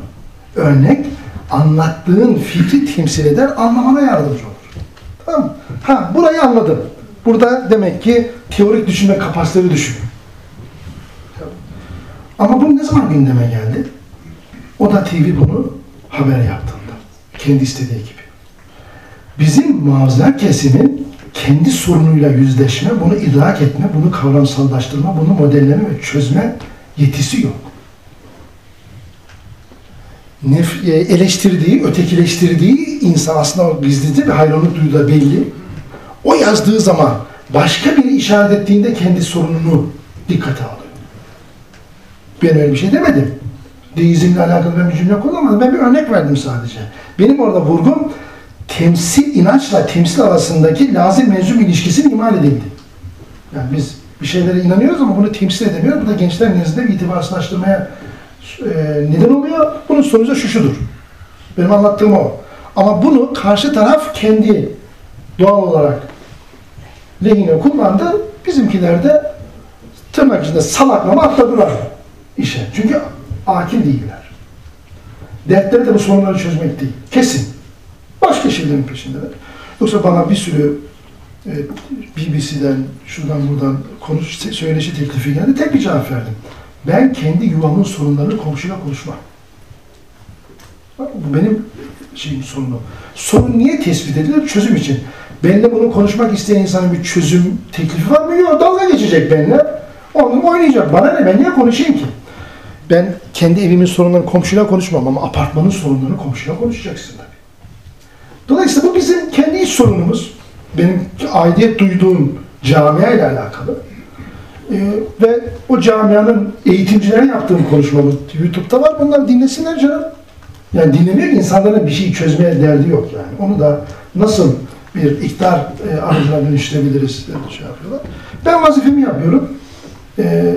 Örnek anlattığın fikri temsil eder, anlamana yardımcı olur. Tamam mı? Ha, burayı anladım. Burada demek ki teorik düşünme kapasiteli düşünüyor. Ama bu ne zaman gündeme geldi? O da TV bunu haber yaptığında. Kendi istediği gibi. Bizim muhafızlar kesimin kendi sorunuyla yüzleşme, bunu idrak etme, bunu kavramsallaştırma, bunu modelleme ve çözme yetisi yok. Nef- e, eleştirdiği, ötekileştirdiği insan aslında gizlice bir hayranlık duyduğu da belli. O yazdığı zaman başka biri işaret ettiğinde kendi sorununu dikkate alıyor. Ben öyle bir şey demedim. Deizmle alakalı ben bir cümle kullanmadım. Ben bir örnek verdim sadece. Benim orada vurgum temsil, inançla temsil arasındaki lazım mevzum ilişkisinin imal edildi. Yani biz bir şeylere inanıyoruz ama bunu temsil edemiyoruz. Bu da gençler nezdinde bir itibarsızlaştırmaya e, neden oluyor. Bunun sonucu şu şudur. Benim anlattığım o. Ama bunu karşı taraf kendi doğal olarak lehine kullandı. Bizimkiler de tırnak içinde salaklama atladılar işe. Çünkü akil değiller. Dertleri de bu sorunları çözmek değil. Kesin. Başka şeylerin peşindeler. Yoksa bana bir sürü e, BBC'den, şuradan buradan konuş, söyleşi teklifi geldi. Tek bir cevap verdim. Ben kendi yuvamın sorunlarını komşuyla konuşmam. Bu benim şeyim sorunum. Sorun niye tespit edilir? Çözüm için. Benimle bunu konuşmak isteyen insanın bir çözüm teklifi var mı? Yok. Dalga geçecek benimle. Onu oynayacak. Bana ne? Ben niye konuşayım ki? Ben kendi evimin sorunlarını komşuyla konuşmam ama apartmanın sorunlarını komşuyla konuşacaksın tabii. Dolayısıyla bu bizim kendi iç sorunumuz. Benim aidiyet duyduğum camia ile alakalı. Ee, ve o camianın eğitimcilere yaptığım konuşmamız YouTube'da var. Bunlar dinlesinler canım. Yani dinlemiyor ki insanların bir şeyi çözmeye derdi yok yani. Onu da nasıl bir iktidar e, aracına dönüştürebiliriz diye şey yapıyorlar. Ben vazifemi yapıyorum. Ee,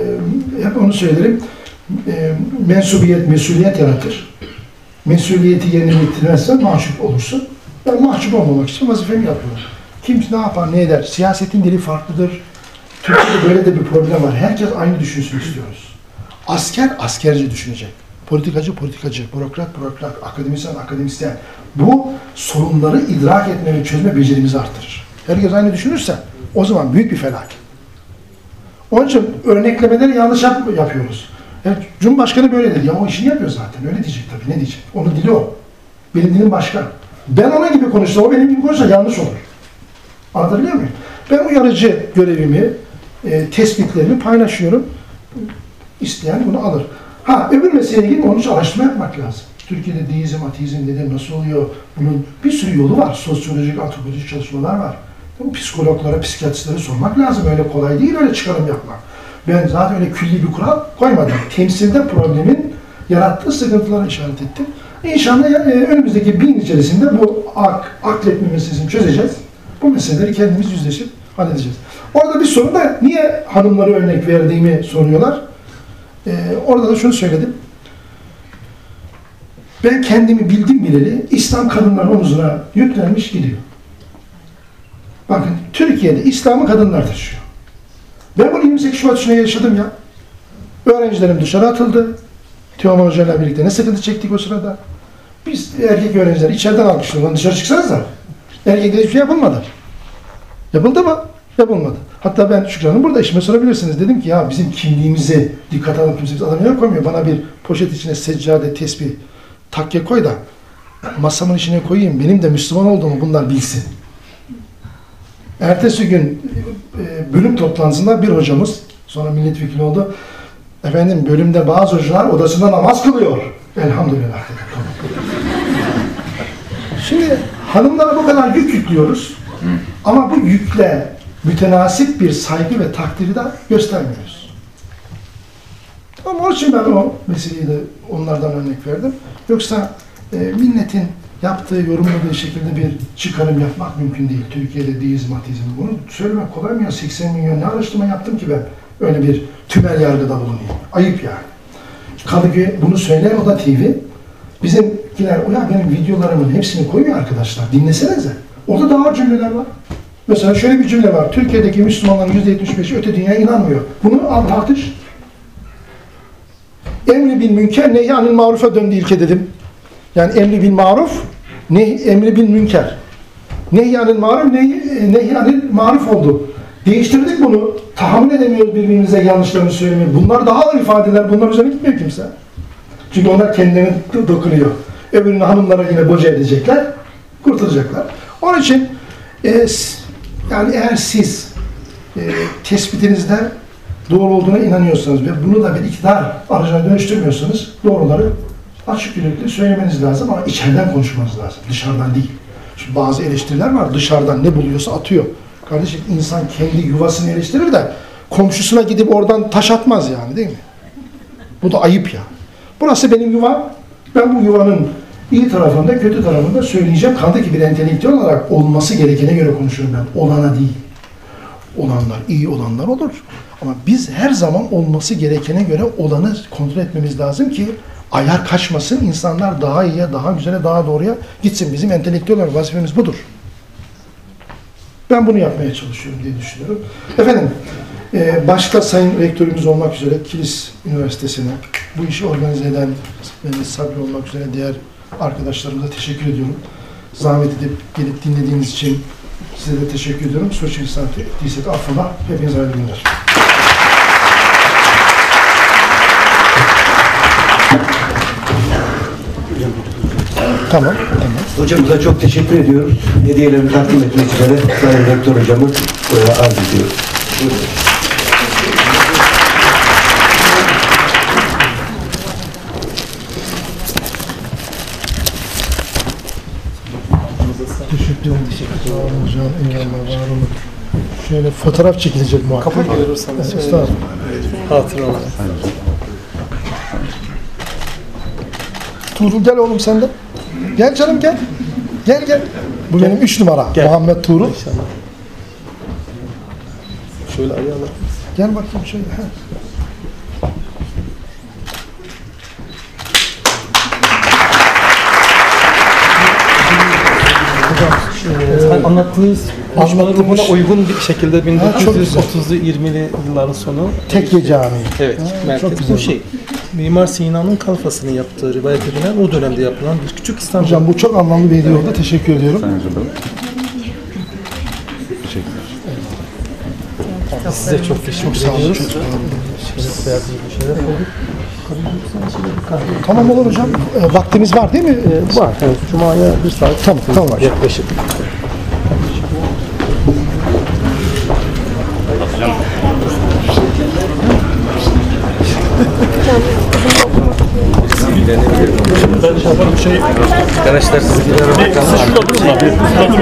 hep onu söylerim. Ee, mensubiyet, mesuliyet yaratır. Mesuliyeti yerine getirmezsen mahcup olursun. Ben mahcup olmamak için vazifemi yapıyorum. Kim ne yapar, ne eder? Siyasetin dili farklıdır. Türkiye'de böyle de bir problem var. Herkes aynı düşünsün istiyoruz. Asker askerce düşünecek. Politikacı politikacı, bürokrat bürokrat, akademisyen akademisyen. Bu sorunları idrak etme ve çözme becerimizi arttırır. Herkes aynı düşünürse o zaman büyük bir felaket. Onun için örneklemeleri yanlış yap- yapıyoruz. Ya, Cumhurbaşkanı böyle dedi. Ya o işini yapıyor zaten. Öyle diyecek tabii. Ne diyecek? Onun dili o. Benim dilim başka. Ben ona gibi konuşsam, o benim gibi konuşsa yanlış olur. Anlatabiliyor muyum? Ben uyarıcı görevimi, e, tespitlerimi paylaşıyorum. İsteyen bunu alır. Ha öbür meseleye ilgili onun için araştırma yapmak lazım. Türkiye'de deizm, ateizm nedir, nasıl oluyor? Bunun bir sürü yolu var. Sosyolojik, antropolojik çalışmalar var. Psikologlara, psikiyatristlere sormak lazım. Öyle kolay değil öyle çıkarım yapmak. Ben zaten öyle külli bir kural koymadım. Temsilde problemin yarattığı sıkıntılara işaret ettim. İnşallah e, önümüzdeki yıl içerisinde bu ak, akletme meselesini çözeceğiz. Bu meseleleri kendimiz yüzleşip halledeceğiz. Orada bir soru da niye hanımlara örnek verdiğimi soruyorlar. Ee, orada da şunu söyledim. Ben kendimi bildim bileli İslam kadınların omuzuna yüklenmiş gidiyor. Bakın Türkiye'de İslam'ı kadınlar taşıyor. Ben bunu 28 Şubat yaşadım ya. Öğrencilerim dışarı atıldı. Teoman Hoca ile birlikte ne sıkıntı çektik o sırada. Biz erkek öğrenciler içeriden almışlar. Lan dışarı çıksanız da. Erkeklere hiçbir şey yapılmadı. Yapıldı mı? Yapılmadı. Hatta ben Şükran Hanım burada işime sorabilirsiniz. Dedim ki ya bizim kimliğimizi dikkat alıp kimse adam yer koymuyor. Bana bir poşet içine seccade, tesbih, takke koy da masamın içine koyayım. Benim de Müslüman olduğumu bunlar bilsin. Ertesi gün e, bölüm toplantısında bir hocamız, sonra milletvekili oldu. Efendim bölümde bazı hocalar odasında namaz kılıyor. Elhamdülillah. Tamam. Şimdi hanımlara bu kadar yük yüklüyoruz. Ama bu yükle mütenasip bir saygı ve takdiri de göstermiyoruz. Ama onun için ben o meseleyi de onlardan örnek verdim. Yoksa e, milletin yaptığı, yorumladığı şekilde bir çıkarım yapmak mümkün değil. Türkiye'de deizm, ateizm. Bunu söylemek kolay mı ya? 80 milyon ne araştırma yaptım ki ben? Öyle bir tümel yargıda bulunayım. Ayıp yani. Kadıköy bunu söyler o da TV. Bizimkiler, ya benim videolarımın hepsini koyuyor arkadaşlar. Dinlesenize. Orada daha cümleler var. Mesela şöyle bir cümle var. Türkiye'deki Müslümanların %75'i öte dünyaya inanmıyor. Bunu al tartış. Emri bil münker nehyanil marufa döndü ilke dedim. Yani emri bil maruf, ne, emri bil münker. Nehyanil maruf, ne, nehyanil maruf oldu. Değiştirdik bunu. Tahammül edemiyoruz birbirimize yanlışlarını söylemeyi. Bunlar daha ağır ifadeler. Bunlar üzerine gitmiyor kimse. Çünkü onlar kendilerini do- dokunuyor. Öbürünü hanımlara yine boca edecekler. Kurtulacaklar. Onun için e, yani eğer siz e, tespitinizde doğru olduğuna inanıyorsanız ve bunu da bir iktidar aracına dönüştürmüyorsanız doğruları açık yürekli söylemeniz lazım ama içeriden konuşmanız lazım. Dışarıdan değil. Şimdi bazı eleştiriler var. Dışarıdan ne buluyorsa atıyor. Kardeşim insan kendi yuvasını eleştirir de komşusuna gidip oradan taş atmaz yani değil mi? Bu da ayıp ya. Burası benim yuvam. Ben bu yuvanın iyi tarafında, kötü tarafında söyleyeceğim. Kaldı ki bir entelektüel olarak olması gerekene göre konuşuyorum ben. Olana değil. Olanlar, iyi olanlar olur. Ama biz her zaman olması gerekene göre olanı kontrol etmemiz lazım ki ayar kaçmasın, insanlar daha iyiye, daha güzele, daha doğruya gitsin. Bizim entelektüel olarak vazifemiz budur. Ben bunu yapmaya çalışıyorum diye düşünüyorum. Efendim, e, başta Sayın Rektörümüz olmak üzere Kilis Üniversitesi'ne, bu işi organize eden Mehmet Sabri olmak üzere diğer arkadaşlarımıza teşekkür ediyorum. Zahmet edip gelip dinlediğiniz için size de teşekkür ediyorum. Sürçülisan ettiysek affola. Hepinize hayırlı günler. Tamam. Hocamıza çok teşekkür ediyoruz. Hediyelerini takdim etmek üzere Sayın Rektör hocamı buraya arz ediyoruz. Buyurun. Teşekkür ederim. Sağ olun hocam. Eyvallah, var olun. Şöyle fotoğraf çekilecek muhakkak. Kapak verirseniz şöyle. Estağfurullah. Hatıralar. Tuğrul gel oğlum sen de. Gel canım gel. Gel gel. Bu benim üç numara. Muhammed Tuğrul. Şöyle ayağına. Gel bakayım şöyle. Ha. Ee, anlattığınız Osmanlı buna uygun bir şekilde Ha, çok güzel. 1930'lu 20'li yılların sonu Tekke Camii. Evet, Ha, merkez. çok güzel. Bu şey, Mimar Sinan'ın kalfasını yaptığı rivayet edilen o dönemde yapılan bir küçük İstanbul. Hocam bu çok anlamlı bir hediye oldu. Teşekkür ediyorum. Size çok teşekkür Çok sağ olun. ediyoruz. Tamam olur hocam. E, vaktimiz var değil mi? Var, evet. Cuma'ya bir saat Tamam, tamam hocam. yaklaşık. Arkadaşlar siz bir ara bakalım.